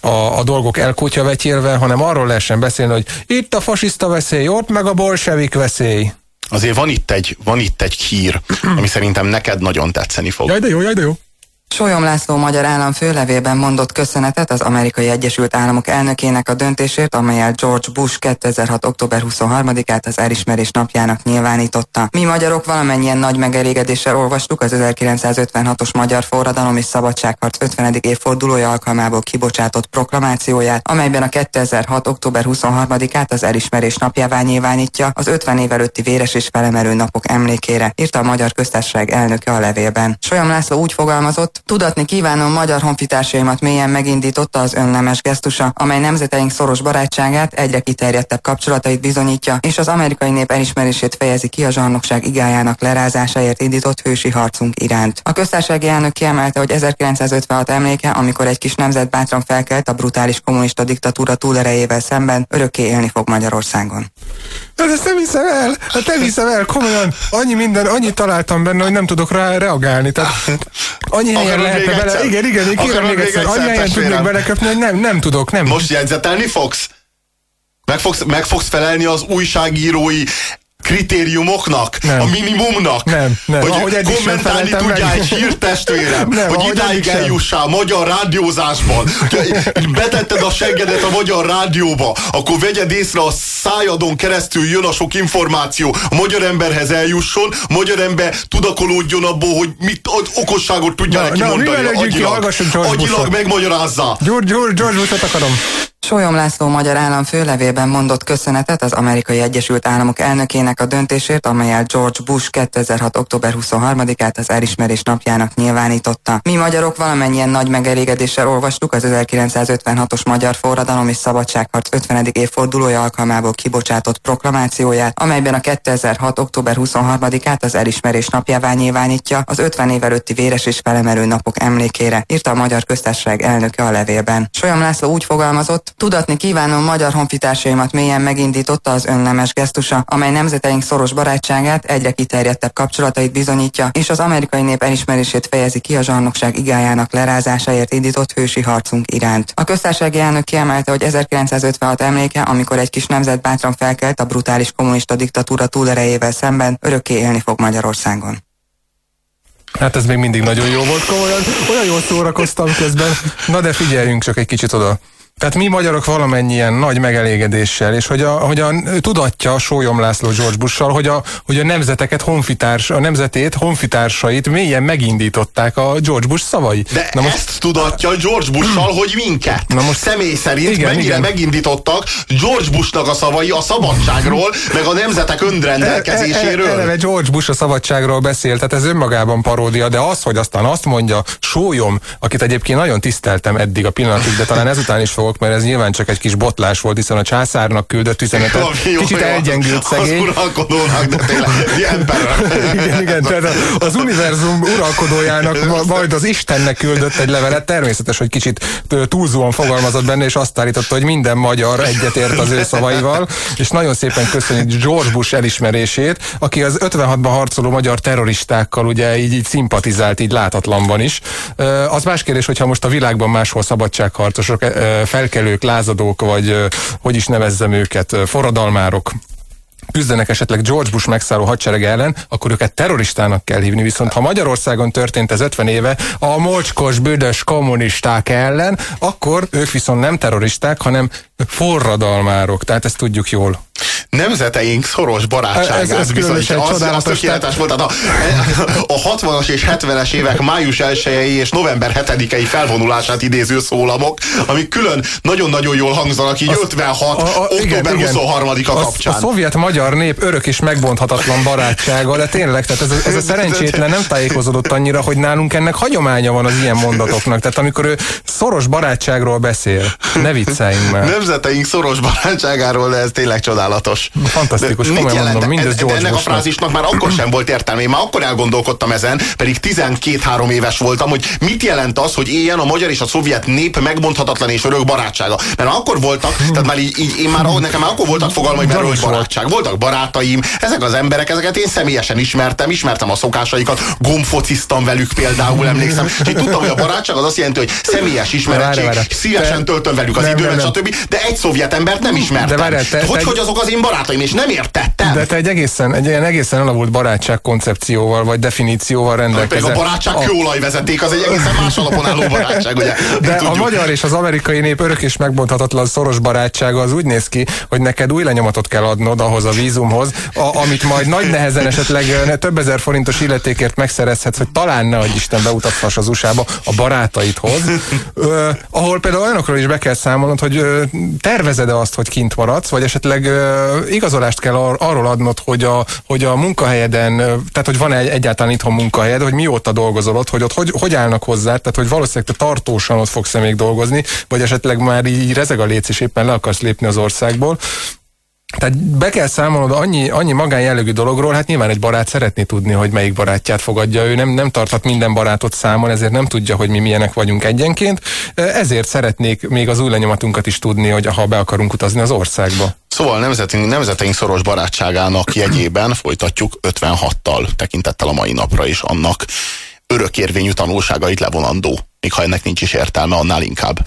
a, a dolgok elkutyavetjélve, hanem arról lehessen beszélni, hogy itt a fasiszta veszély, ott meg a bolsevik veszély. Azért van itt egy, van itt egy hír, ami szerintem neked nagyon tetszeni fog. Jaj, de jó, jaj, de jó. Sólyom László magyar államfő levélben mondott köszönetet az Amerikai Egyesült Államok elnökének a döntésért, amelyel George Bush 2006. október 23-át az elismerés napjának nyilvánította. Mi magyarok valamennyien nagy megelégedéssel olvastuk az 1956-os Magyar Forradalom és Szabadságharc 50. évfordulója alkalmából kibocsátott proklamációját, amelyben a 2006. október 23-át az elismerés napjává nyilvánítja az 50 év előtti véres és felemelő napok emlékére, írta a Magyar Köztársaság elnöke a levélben. Solyom László úgy fogalmazott, Tudatni kívánom magyar honfitársaimat mélyen megindította az önlemes gesztusa, amely nemzeteink szoros barátságát, egyre kiterjedtebb kapcsolatait bizonyítja, és az amerikai nép elismerését fejezi ki a zsarnokság igájának lerázásáért indított hősi harcunk iránt. A köztársasági elnök kiemelte, hogy 1956 emléke, amikor egy kis nemzet bátran felkelt a brutális kommunista diktatúra túlerejével szemben, örökké élni fog Magyarországon. De ezt nem hiszem el, hát nem hiszem el, komolyan, annyi minden, annyi találtam benne, hogy nem tudok rá reagálni. Tehát annyi helyen lehetne bele, igen, igen, én kérem még egyszer, annyi helyen tudnék beleköpni, hogy nem, nem tudok, nem. Most jegyzetelni fogsz? Meg fogsz, meg fogsz felelni az újságírói kritériumoknak, Nem. a minimumnak, Nem, nem. hogy Ahogy kommentálni tudja meg. egy hírtestvérem, Nem, hogy idáig eljussál magyar rádiózásban, hogy betetted a seggedet a magyar rádióba, akkor vegyed észre a szájadon keresztül jön a sok információ, a magyar emberhez eljusson, a magyar ember tudakolódjon abból, hogy mit ad, okosságot tudja Na, neki na, mondani, mivel legyünk ki, agyilag, agyilag megmagyarázza. George, George, George Bushot akarom. Sólyom László magyar állam főlevében mondott köszönetet az Amerikai Egyesült Államok elnökének a döntésért, amelyel George Bush 2006. október 23-át az elismerés napjának nyilvánította. Mi magyarok valamennyien nagy megelégedéssel olvastuk az 1956-os magyar forradalom és szabadságharc 50. évfordulója alkalmából kibocsátott proklamációját, amelyben a 2006. október 23-át az elismerés napjává nyilvánítja az 50 év előtti véres és felemelő napok emlékére, írta a Magyar Köztársaság elnöke a levélben. Solyom László úgy fogalmazott, tudatni kívánom magyar honfitársaimat mélyen megindította az önlemes gesztusa, amely nemzeteink szoros barátságát, egyre kiterjedtebb kapcsolatait bizonyítja, és az amerikai nép elismerését fejezi ki a zsarnokság igájának lerázásáért indított hősi harcunk iránt. A köztársasági elnök kiemelte, hogy 1956 emléke, amikor egy kis nemzet bátran felkelt a brutális kommunista diktatúra túlerejével szemben, örökké élni fog Magyarországon. Hát ez még mindig nagyon jó volt, komolyan. Olyan jól szórakoztam közben. Na de figyeljünk csak egy kicsit oda. Tehát mi magyarok valamennyien nagy megelégedéssel, és hogy a, hogy a tudatja Sólyom László George Bush-sal, hogy a, hogy a nemzeteket, honfitárs, a nemzetét, honfitársait mélyen megindították a George Bush szavai. De Na most... ezt tudatja George Bush-sal, hogy minket. Na most- Személy szerint Igen, mennyire igen. megindítottak George Bushnak a szavai a szabadságról, meg a nemzetek önrendelkezéséről. E- e- Eleve George Bush a szabadságról beszélt, tehát ez önmagában paródia, de az, hogy aztán azt mondja Sólyom, akit egyébként nagyon tiszteltem eddig a pillanatig, de talán ezután is fogok, mert ez nyilván csak egy kis botlás volt, hiszen a császárnak küldött üzenetet. Jó, Kicsit jó, elgyengült Az szegény. uralkodónak, de tényleg. Igen, igen, tehát az univerzum uralkodójának, ma- majd az Istennek küldött egy levelet, természetes, hogy kicsit túlzóan fogalmazott benne, és azt állította, hogy minden magyar egyetért az ő szavaival, és nagyon szépen köszönjük George Bush elismerését, aki az 56-ban harcoló magyar terroristákkal ugye így, így szimpatizált, így látatlanban is. Az más kérdés, hogyha most a világban máshol szabadságharcosok, ö, felkelők, lázadók, vagy hogy is nevezzem őket, forradalmárok, küzdenek esetleg George Bush megszálló hadsereg ellen, akkor őket terroristának kell hívni. Viszont ha Magyarországon történt ez 50 éve a mocskos, büdös kommunisták ellen, akkor ők viszont nem terroristák, hanem forradalmárok. Tehát ezt tudjuk jól. Nemzeteink szoros Ez- barátságát ez bizonyítja. különösen Az, az tökéletes volt. A, a 60-as és 70-es évek május 1 és november 7-i felvonulását idéző szólamok, amik külön nagyon-nagyon jól hangzanak, így 56. október 23-a A, kapcsán. a szovjet-magyar nép örök és megbonthatatlan barátsága, de tényleg, tehát ez, a- ez a szerencsétlen nem tájékozódott annyira, hogy nálunk ennek hagyománya van az ilyen mondatoknak. Tehát amikor ő szoros barátságról beszél, ne vicceljünk már. Nemzeteink szoros barátságáról, de ez tényleg csodálatos. Fantasztikus, De mit komolyan jelent? mondom, mindez De George Ennek a Bushnak. frázisnak már akkor sem volt értelme. Én már akkor elgondolkodtam ezen, pedig 12-3 éves voltam, hogy mit jelent az, hogy éljen a magyar és a szovjet nép megmondhatatlan és örök barátsága. Mert akkor voltak, tehát már így, így én már, nekem már akkor voltak fogalmaim erről, hogy barátság. Voltak barátaim, ezek az emberek, ezeket én személyesen ismertem, ismertem a szokásaikat, gombfociztam velük például, emlékszem. És így tudtam, hogy a barátság az azt jelenti, hogy személyes ismerettség, Várj, várj. szívesen töltöm velük az nem, időmet, nem, nem. stb. De egy szovjet embert nem ismertem. De várjál, te- hogy, te- hogy azok az én barátaim, és nem értettem. De te egy egészen, egy ilyen egészen elavult barátság koncepcióval, vagy definícióval rendelkezel. a barátság kőolajvezeték az egy egészen más alapon álló barátság, ugye? De a magyar és az amerikai nép örök és megbonthatatlan szoros barátsága az úgy néz ki, hogy neked új lenyomatot kell adnod ahhoz a vízumhoz, a, amit majd nagy nehezen esetleg több ezer forintos illetékért megszerezhetsz, hogy talán ne adj Isten beutazhass az USA-ba a barátaidhoz, ö, ahol például olyanokról is be kell számolnod, hogy ö, tervezed-e azt, hogy kint maradsz, vagy esetleg igazolást kell ar- arról adnod, hogy a, hogy a munkahelyeden, tehát hogy van egy, egyáltalán itthon munkahelyed, hogy mióta dolgozol ott, hogy ott hogy, hogy állnak hozzá, tehát hogy valószínűleg te tartósan ott fogsz még dolgozni, vagy esetleg már így rezeg a léc, és éppen le akarsz lépni az országból. Tehát be kell számolnod annyi, annyi magánjellegű dologról, hát nyilván egy barát szeretné tudni, hogy melyik barátját fogadja. Ő nem, nem tarthat minden barátot számon, ezért nem tudja, hogy mi milyenek vagyunk egyenként. Ezért szeretnék még az új lenyomatunkat is tudni, hogy ha be akarunk utazni az országba. Szóval nemzetünk, nemzeteink szoros barátságának jegyében folytatjuk 56-tal tekintettel a mai napra is annak örökérvényű tanulságait levonandó. Még ha ennek nincs is értelme, annál inkább.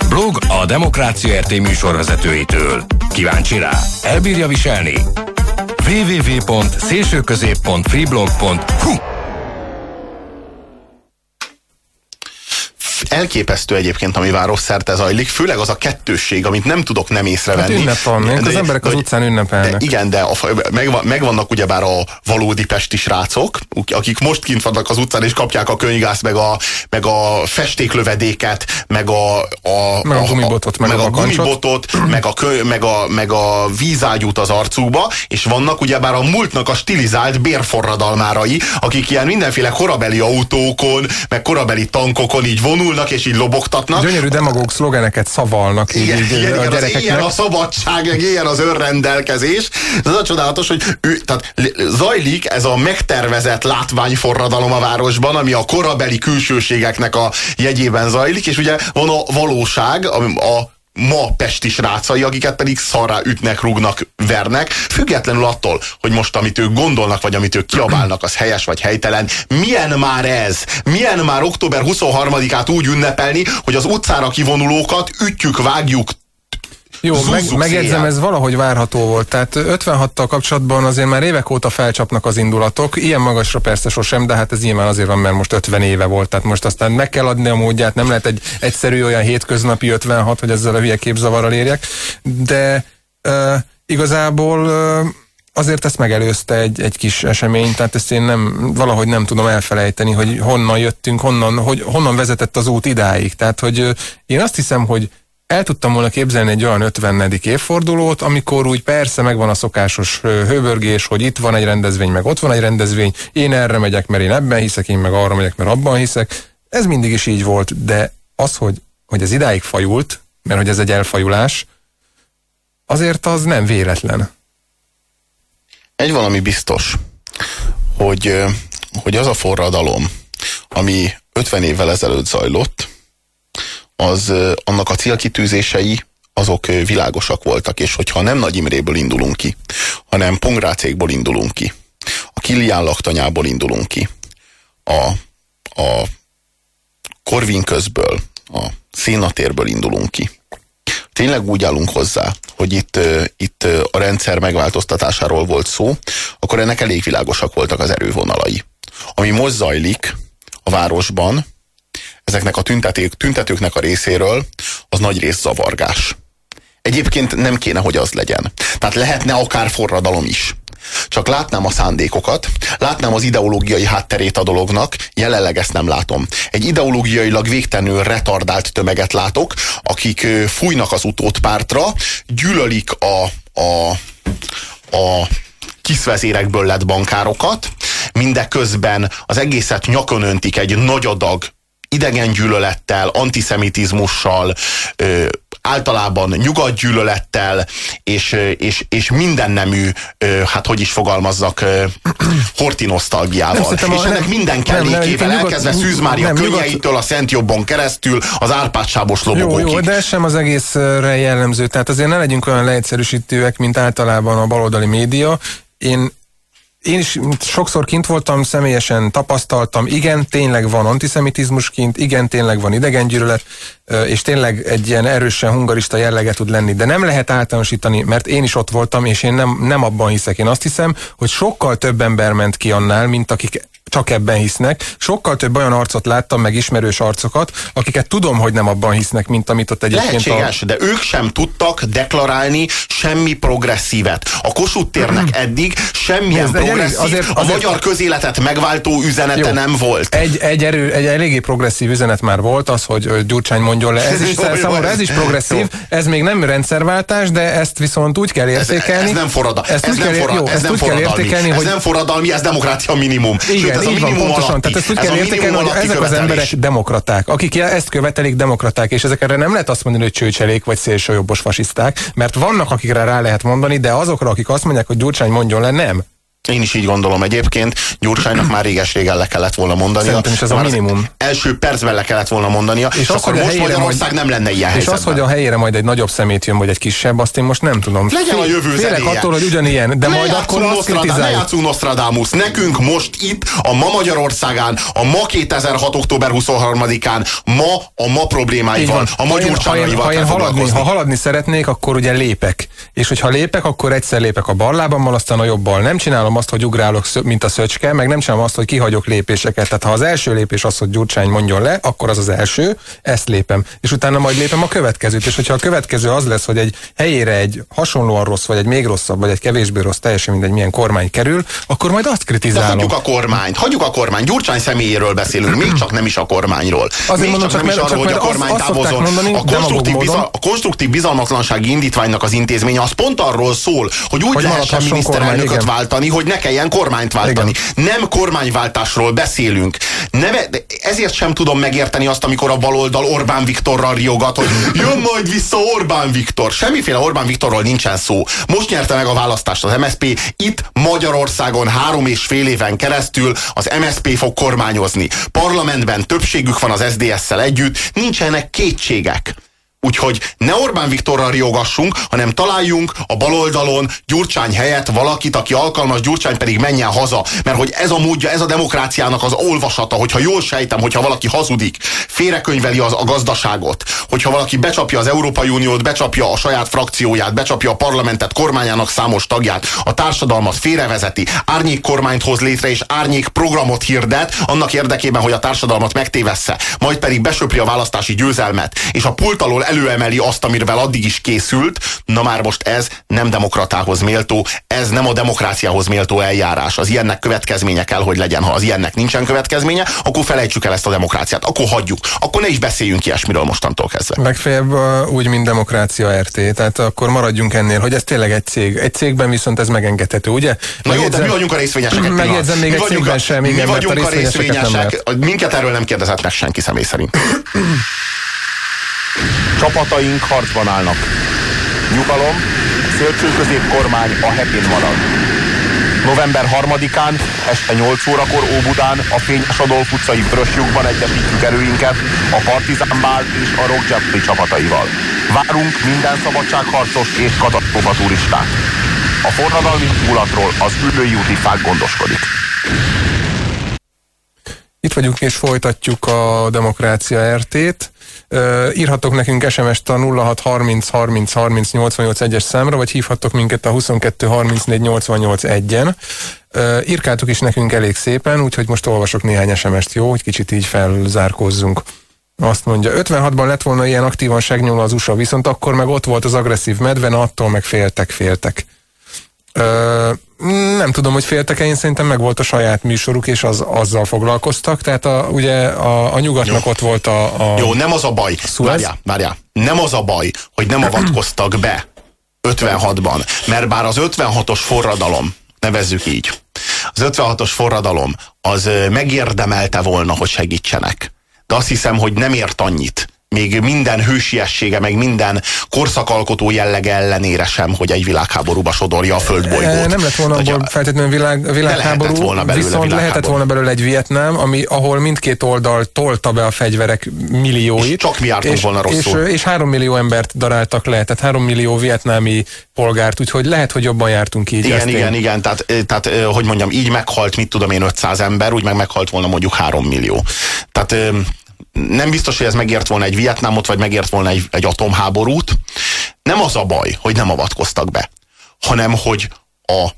Blog a Demokrácia RT műsorvezetőitől. Kíváncsi rá? Elbírja viselni? www.szélsőközép.freeblog.hu elképesztő egyébként, ami város szerte zajlik, főleg az a kettősség, amit nem tudok nem észrevenni. Hát ünnep van, de, az emberek az utcán ünnepelnek. De igen, de a, megvan, megvannak ugyebár a valódi pesti srácok, akik most kint vannak az utcán és kapják a könygázt, meg a, meg a festéklövedéket, meg a, a, meg a, a gumibotot, meg, meg a, a gumibotot, meg a, kö, meg, a, meg a vízágyút az arcukba, és vannak ugyebár a múltnak a stilizált bérforradalmárai, akik ilyen mindenféle korabeli autókon, meg korabeli tankokon így vonulnak, vonulnak és így lobogtatnak. Gyönyörű demagóg szlogeneket szavalnak igen, így, igen, a gyerekeknek. Ilyen a szabadság, ilyen az önrendelkezés. Ez a csodálatos, hogy ő, tehát zajlik ez a megtervezett látványforradalom a városban, ami a korabeli külsőségeknek a jegyében zajlik, és ugye van a valóság, a, a ma pesti srácai, akiket pedig szarrá ütnek, rúgnak, vernek, függetlenül attól, hogy most amit ők gondolnak, vagy amit ők kiabálnak, az helyes vagy helytelen. Milyen már ez? Milyen már október 23-át úgy ünnepelni, hogy az utcára kivonulókat ütjük, vágjuk, jó, meg, megjegyzem, ez valahogy várható volt. Tehát 56-tal kapcsolatban azért már évek óta felcsapnak az indulatok. Ilyen magasra persze sosem, de hát ez nyilván azért van, mert most 50 éve volt. Tehát most aztán meg kell adni a módját. Nem lehet egy egyszerű olyan hétköznapi 56, hogy ezzel a hülye képzavarral érjek. De uh, igazából uh, azért ezt megelőzte egy, egy kis esemény, tehát ezt én nem, valahogy nem tudom elfelejteni, hogy honnan jöttünk, honnan, hogy, honnan vezetett az út idáig. Tehát, hogy én azt hiszem, hogy el tudtam volna képzelni egy olyan 50. évfordulót, amikor úgy persze megvan a szokásos hőbörgés, hogy itt van egy rendezvény, meg ott van egy rendezvény, én erre megyek, mert én ebben hiszek, én meg arra megyek, mert abban hiszek. Ez mindig is így volt, de az, hogy, hogy ez idáig fajult, mert hogy ez egy elfajulás, azért az nem véletlen. Egy valami biztos, hogy, hogy az a forradalom, ami 50 évvel ezelőtt zajlott, az annak a célkitűzései azok világosak voltak, és hogyha nem Nagy Imréből indulunk ki, hanem Pongrácékból indulunk ki, a Kilián laktanyából indulunk ki, a, a Korvin közből, a szénatérből indulunk ki. Tényleg úgy állunk hozzá, hogy itt, itt a rendszer megváltoztatásáról volt szó, akkor ennek elég világosak voltak az erővonalai. Ami most zajlik a városban, ezeknek a tüntetők, tüntetőknek a részéről, az nagy rész zavargás. Egyébként nem kéne, hogy az legyen. Tehát lehetne akár forradalom is. Csak látnám a szándékokat, látnám az ideológiai hátterét a dolognak, jelenleg ezt nem látom. Egy ideológiailag végtelenül retardált tömeget látok, akik fújnak az utódpártra, gyűlölik a, a, a kiszvezérekből lett bankárokat, mindeközben az egészet nyakon öntik egy nagy adag idegen gyűlölettel, antiszemitizmussal, ö, általában nyugatgyűlölettel, és, és, és mindennemű, ö, hát hogy is fogalmazzak, ö, horti nosztalgiával. Nem, és ennek minden kellékével, elkezdve Szűz Mária könnyeitől, a Szent Jobban keresztül, az Árpádsábos lobogókig. Jó, jó, de ez sem az egészre jellemző. Tehát azért ne legyünk olyan leegyszerűsítőek, mint általában a baloldali média. Én én is sokszor kint voltam, személyesen tapasztaltam, igen, tényleg van antiszemitizmus kint, igen, tényleg van idegengyűlölet, és tényleg egy ilyen erősen hungarista jellege tud lenni, de nem lehet általánosítani, mert én is ott voltam, és én nem, nem abban hiszek. Én azt hiszem, hogy sokkal több ember ment ki annál, mint akik csak ebben hisznek. Sokkal több olyan arcot láttam, meg ismerős arcokat, akiket tudom, hogy nem abban hisznek, mint amit ott egyébként Lehetséges, a... de ők sem tudtak deklarálni semmi progresszívet. A Kossuth térnek mhm. eddig semmilyen Ez progresszív, azért, azért, a magyar közéletet megváltó üzenete jó, nem volt. Egy, egy, erő, egy eléggé progresszív üzenet már volt, az, hogy Gyurcsány mondjon le. Ez is, számomra ez is progresszív, jó. ez még nem rendszerváltás, de ezt viszont úgy kell értékelni. Ez, ez nem forradalmi. Ez, ez, nem, forrad, jó, ez nem forradalmi. Ez nem forradalmi, ez demokrácia minimum. Igen, Sőt, ez így van, pontosan. alatti. Tehát ezt úgy Ez kell értékelni, hogy ezek az követelés. emberek demokraták, akik ezt követelik, demokraták, és ezekre nem lehet azt mondani, hogy csőcselék vagy szélsőjobbos fasiszták, mert vannak, akikre rá lehet mondani, de azokra, akik azt mondják, hogy Gyurcsány mondjon le, nem. Én is így gondolom egyébként, Gyurcsánynak már réges-régen le kellett volna mondania. Szerintem is ez a minimum. Első percben le kellett volna mondania, és, És az, akkor most Magyarország majd- nem lenne ilyen És helyzetben. az, hogy a helyére majd egy nagyobb szemét jön, vagy egy kisebb, azt én most nem tudom. Legyen a jövő Félek zenéje. attól, hogy ugyanilyen, de ne majd akkor azt Ne kritizáljuk. játszunk Nostradamus. Nekünk most itt, a ma Magyarországán, a ma 2006. október 23-án, ma a ma problémáival, van. a ma ha ha én, gyurcsányaival ha én kell haladni, ha haladni szeretnék, akkor ugye lépek. És hogyha lépek, akkor egyszer lépek a bal lábammal, aztán a jobbal. Nem csinálom azt, hogy ugrálok, mint a szöcske, meg nem csinálom azt, hogy kihagyok lépéseket. Tehát ha az első lépés az, hogy Gyurcsány mondjon le, akkor az az első, ezt lépem. És utána majd lépem a következőt. És hogyha a következő az lesz, hogy egy helyére egy hasonlóan rossz, vagy egy még rosszabb, vagy egy kevésbé rossz, teljesen mindegy milyen kormány kerül, akkor majd azt De kritizálom. hagyjuk a kormányt, hagyjuk a kormány. Gyurcsány személyéről beszélünk, még csak nem is a kormányról. Azért még mondom, csak csak nem is mert- arról, csak hogy a azt- kormány azt távozon. mondani, a, konstruktív bizal, a konstruktív bizalmatlansági indítványnak az intézménye az pont arról szól, hogy úgy Hogy lehessen miniszterelnököt kormány, váltani, hogy ne kelljen kormányt váltani. Nem kormányváltásról beszélünk. Neve, de ezért sem tudom megérteni azt, amikor a baloldal Orbán Viktorral riogat, hogy jön majd vissza Orbán Viktor. Semmiféle Orbán Viktorról nincsen szó. Most nyerte meg a választást az MSP. Itt Magyarországon három és fél éven keresztül az MSP fog kormányozni. Parlamentben többségük van az SDS-szel együtt, nincsenek kétségek. Úgyhogy ne Orbán Viktorral riogassunk, hanem találjunk a baloldalon Gyurcsány helyett valakit, aki alkalmas, Gyurcsány pedig menjen haza. Mert hogy ez a módja, ez a demokráciának az olvasata, hogyha jól sejtem, hogyha valaki hazudik, félrekönyveli az, a gazdaságot, hogyha valaki becsapja az Európai Uniót, becsapja a saját frakcióját, becsapja a parlamentet, kormányának számos tagját, a társadalmat félrevezeti, árnyék kormányt hoz létre és árnyék programot hirdet, annak érdekében, hogy a társadalmat megtévessze, majd pedig besöpri a választási győzelmet, és a pult alól előemeli azt, amivel addig is készült, na már most ez nem demokratához méltó, ez nem a demokráciához méltó eljárás. Az ilyennek következménye kell, hogy legyen. Ha az ilyennek nincsen következménye, akkor felejtsük el ezt a demokráciát, akkor hagyjuk. Akkor ne is beszéljünk ilyesmiről mostantól kezdve. Legfeljebb úgy, mint demokrácia RT, tehát akkor maradjunk ennél, hogy ez tényleg egy cég. Egy cégben viszont ez megengedhető, ugye? Na jó, de mi vagyunk a részvényesek egy Megjegyzem még mi egy vagyunk cégben a, sem, mi igen, vagyunk a részvényesek, minket erről nem kérdezett meg senki személy szerint. Csapataink harcban állnak. Nyugalom, szélső középkormány a hepén marad. November 3-án este 8 órakor Óbudán a Fényes Adolf utcai Vörösjukban egyesítjük erőinket a Partizán Bál és a Rock Jeopardy csapataival. Várunk minden szabadságharcos és katasztrófa turistát. A forradalmi hangulatról az ülői úti fák gondoskodik. Itt vagyunk és folytatjuk a Demokrácia RT-t. Írhatok nekünk SMS-t a 06 30 30 30 88 1-es számra, vagy hívhattok minket a 22 34 88 1-en. Uh, írkáltuk is nekünk elég szépen, úgyhogy most olvasok néhány SMS-t, jó? Hogy kicsit így felzárkózzunk. Azt mondja, 56-ban lett volna ilyen aktívan segnyúlva az USA, viszont akkor meg ott volt az agresszív medve, attól meg féltek, féltek. Nem tudom, hogy féltek-e, én szerintem meg volt a saját műsoruk, és az, azzal foglalkoztak, tehát a, ugye a, a nyugatnak Jó. ott volt a... a Jó, nem az a baj. Suez? Várjál, várjál. Nem az a baj, hogy nem avatkoztak be 56-ban. Mert bár az 56-os forradalom, nevezzük így, az 56-os forradalom az megérdemelte volna, hogy segítsenek. De azt hiszem, hogy nem ért annyit. Még minden hősiessége, meg minden korszakalkotó jellege ellenére sem, hogy egy világháborúba sodorja a földbolygót. E, Nem lett volna abból feltétlenül világ, világháború, lehetett volna belőle viszont lehetett világháború. volna belőle egy Vietnám, ami, ahol mindkét oldal tolta be a fegyverek millióit. És csak mi jártunk és, volna rosszul. És, és három millió embert daráltak le, tehát három millió vietnámi polgárt, úgyhogy lehet, hogy jobban jártunk így. Igen, ezt én- igen, igen, tehát, ö, tehát ö, hogy mondjam, így meghalt, mit tudom én, 500 ember, úgy meg meghalt volna mondjuk 3 millió. Tehát ö, nem biztos, hogy ez megért volna egy Vietnámot, vagy megért volna egy, egy atomháborút. Nem az a baj, hogy nem avatkoztak be, hanem hogy a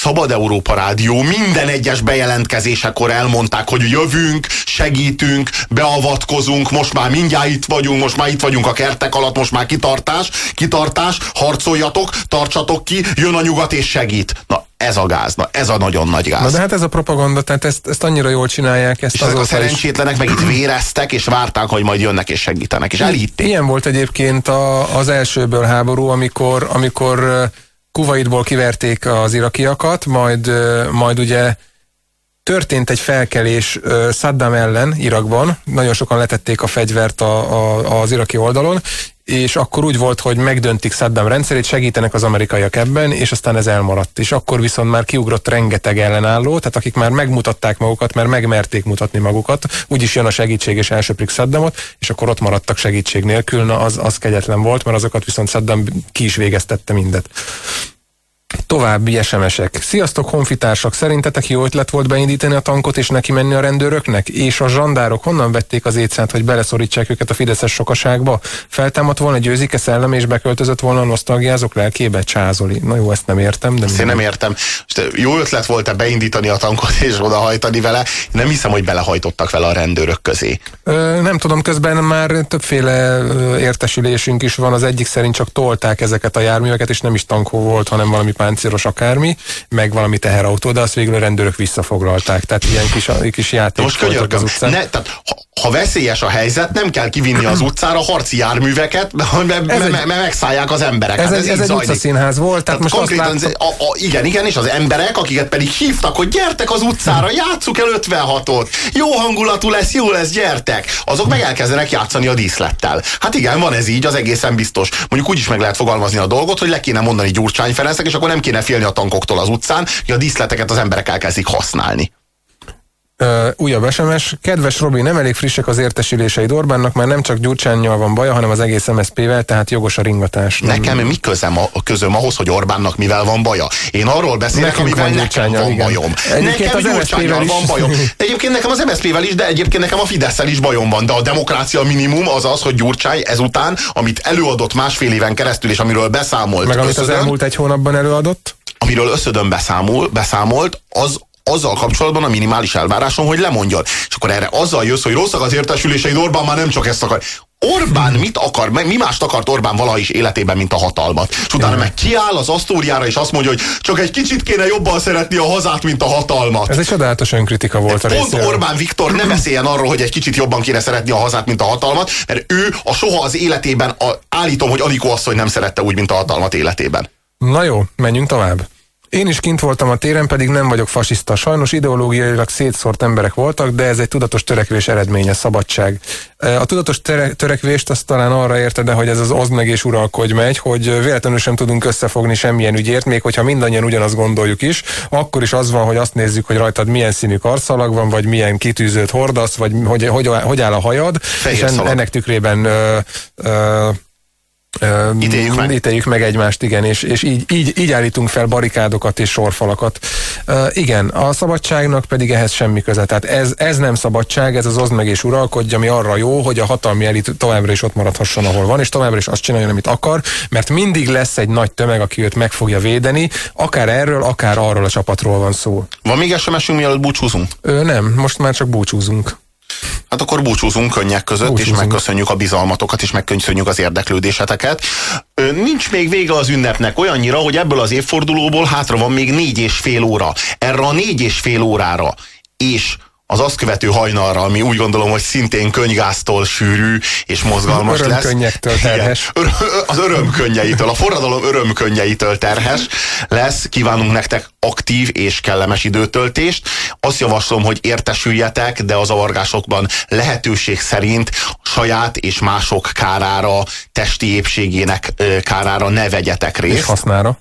Szabad Európa Rádió minden egyes bejelentkezésekor elmondták, hogy jövünk, segítünk, beavatkozunk, most már mindjárt itt vagyunk, most már itt vagyunk a kertek alatt, most már kitartás, kitartás, harcoljatok, tartsatok ki, jön a nyugat és segít. Na ez a gáz, na ez a nagyon nagy gáz. Na de hát ez a propaganda, tehát ezt, ezt annyira jól csinálják, ezt és ezek a azóta is. szerencsétlenek meg itt véreztek, és várták, hogy majd jönnek és segítenek, és elhitték. Ilyen volt egyébként a, az elsőből háború, amikor, amikor Kuwaitból kiverték az irakiakat, majd, majd ugye történt egy felkelés Saddam ellen Irakban, nagyon sokan letették a fegyvert a, a, az iraki oldalon, és akkor úgy volt, hogy megdöntik Saddam rendszerét, segítenek az amerikaiak ebben, és aztán ez elmaradt. És akkor viszont már kiugrott rengeteg ellenálló, tehát akik már megmutatták magukat, már megmerték mutatni magukat, úgyis jön a segítség és elsöprik Saddamot, és akkor ott maradtak segítség nélkül, na az, az kegyetlen volt, mert azokat viszont Saddam ki is végeztette mindet. További SMS-ek. Sziasztok, honfitársak! Szerintetek jó ötlet volt beindítani a tankot és neki menni a rendőröknek? És a zsandárok honnan vették az étszát, hogy beleszorítsák őket a fideszes sokaságba? Feltámadt volna győzike szellem és beköltözött volna a nosztalgiázok lelkébe? Csázoli. Na jó, ezt nem értem. De ezt én nem értem. Jó ötlet volt-e beindítani a tankot és odahajtani vele? Nem hiszem, hogy belehajtottak vele a rendőrök közé. Ö, nem tudom, közben már többféle értesülésünk is van. Az egyik szerint csak tolták ezeket a járműveket, és nem is tankó volt, hanem valami páncélos akármi, meg valami teherautó, de azt végül a rendőrök visszafoglalták. Tehát ilyen kis, kis játék most voltak az utcán. Ne, tehát, ha, ha veszélyes a helyzet, nem kell kivinni az utcára harci járműveket, mert megszállják az embereket. Ez, hát ez, ez egy utcaszínház volt. Tehát, tehát most konkrétan, látszok... a, a, igen, igen, és az emberek, akiket pedig hívtak, hogy gyertek az utcára, játsszuk el 56-ot, jó hangulatú lesz, jó lesz, gyertek. Azok meg elkezdenek játszani a díszlettel. Hát igen, van ez így, az egészen biztos. Mondjuk úgy is meg lehet fogalmazni a dolgot, hogy le kéne mondani Gyurcsány Ferencnek, és akkor nem kéne félni a tankoktól az utcán, hogy a díszleteket az emberek elkezdik használni. Uh, újabb SMS. Kedves Robi, nem elég frissek az értesüléseid Orbánnak, mert nem csak Gyurcsányjal van baja, hanem az egész MSZP-vel, tehát jogos a ringatás. Nekem mi közöm, a, közöm ahhoz, hogy Orbánnak mivel van baja? Én arról beszélek, nekem amivel van nekem van igen. bajom. Egyébként nekem Gyurcsányjal van bajom. Egyébként nekem az MSZP-vel is, de egyébként nekem a fidesz is bajom van. De a demokrácia minimum az az, hogy Gyurcsány ezután, amit előadott másfél éven keresztül, és amiről beszámolt. Meg amit összödön, az elmúlt egy hónapban előadott? Amiről összödön beszámol, beszámolt, az azzal kapcsolatban a minimális elvárásom, hogy lemondjon. És akkor erre azzal jössz, hogy rosszak az értesüléseid, Orbán már nem csak ezt akar. Orbán mit akar, mi mást akart Orbán valaha is életében, mint a hatalmat. És utána meg kiáll az asztóriára, és azt mondja, hogy csak egy kicsit kéne jobban szeretni a hazát, mint a hatalmat. Ez egy csodálatos önkritika volt De a Pont részéről. Orbán Viktor nem beszéljen arról, hogy egy kicsit jobban kéne szeretni a hazát, mint a hatalmat, mert ő a soha az életében, a, állítom, hogy Anikó asszony nem szerette úgy, mint a hatalmat életében. Na jó, menjünk tovább. Én is kint voltam a téren, pedig nem vagyok fasiszta. Sajnos ideológiailag szétszórt emberek voltak, de ez egy tudatos törekvés eredménye, szabadság. A tudatos törekvést azt talán arra érte, de hogy ez az oszd meg és uralkodj megy, hogy véletlenül sem tudunk összefogni semmilyen ügyért, még hogyha mindannyian ugyanazt gondoljuk is, akkor is az van, hogy azt nézzük, hogy rajtad milyen színű karszalag van, vagy milyen kitűzőt hordasz, vagy hogy, hogy, hogy áll a hajad, Fehér és en, ennek tükrében ö, ö, ítéljük meg. Ítéljük meg egymást, igen, és, és így, így, így állítunk fel barikádokat és sorfalakat. Uh, igen, a szabadságnak pedig ehhez semmi köze. Tehát ez, ez nem szabadság, ez az oszd meg és uralkodj, ami arra jó, hogy a hatalmi elit továbbra is ott maradhasson, ahol van, és továbbra is azt csinálja, amit akar, mert mindig lesz egy nagy tömeg, aki őt meg fogja védeni, akár erről, akár arról a csapatról van szó. Van még SMS-ünk, mielőtt búcsúzunk? Ö, nem, most már csak búcsúzunk. Hát akkor búcsúzunk könnyek között, búcsúzunk. és megköszönjük a bizalmatokat, és megköszönjük az érdeklődéseteket. Nincs még vége az ünnepnek olyannyira, hogy ebből az évfordulóból hátra van még négy és fél óra. Erre a négy és fél órára és az azt követő hajnalra, ami úgy gondolom, hogy szintén könygáztól sűrű és mozgalmas lesz. Örömkönnyektől terhes. Igen, az örömkönnyeitől, a forradalom örömkönnyeitől terhes lesz. Kívánunk nektek aktív és kellemes időtöltést. Azt javaslom, hogy értesüljetek, de az avargásokban lehetőség szerint saját és mások kárára, testi épségének kárára ne vegyetek részt. És hasznára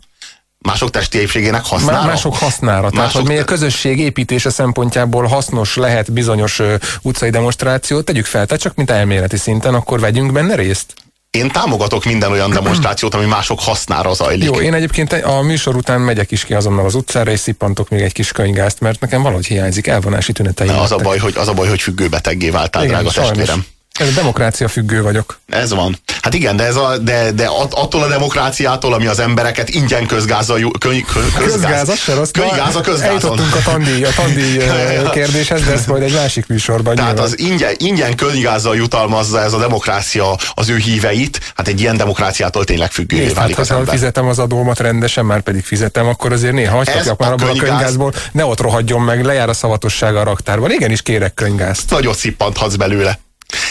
mások testi épségének hasznára. Mások hasznára. Tehát, hogy mi a közösség építése szempontjából hasznos lehet bizonyos utcai demonstrációt, tegyük fel, tehát csak mint elméleti szinten, akkor vegyünk benne részt. Én támogatok minden olyan demonstrációt, ami mások hasznára zajlik. Jó, én egyébként a műsor után megyek is ki azonnal az utcára, és szippantok még egy kis könygázt, mert nekem valahogy hiányzik, elvonási tüneteim. Az a, baj, hogy, az a baj, hogy függőbeteggé váltál, Igen, drága sajnos. testvérem. Ez a demokrácia függő vagyok. Ez van. Hát igen, de, ez a, de, de attól a demokráciától, ami az embereket ingyen közgáz, köny, közgáz, közgáz, az se rossz. Könygáz a közgázon. Eljutottunk a tandi, a tandi kérdéshez, de ezt majd egy másik műsorban. Tehát nyilván. az ingyen, ingyen könygázzal jutalmazza ez a demokrácia az ő híveit, hát egy ilyen demokráciától tényleg függővé Nézd, válik hát, az ember. fizetem az adómat rendesen, már pedig fizetem, akkor azért néha hagytak már abból a könyvgázból, ne ott rohadjon meg, lejár a szavatossága a raktárban. Igenis kérek könyvgázt. Nagyot szippanthatsz belőle.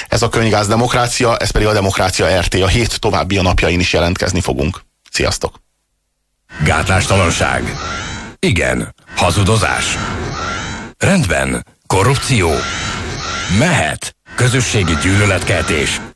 Ez a könyvgáz demokrácia, ez pedig a demokrácia RT. A hét további a napjain is jelentkezni fogunk. Sziasztok! Gátlástalanság. Igen. Hazudozás. Rendben. Korrupció? Mehet. Közösségi gyűlöletkeltés?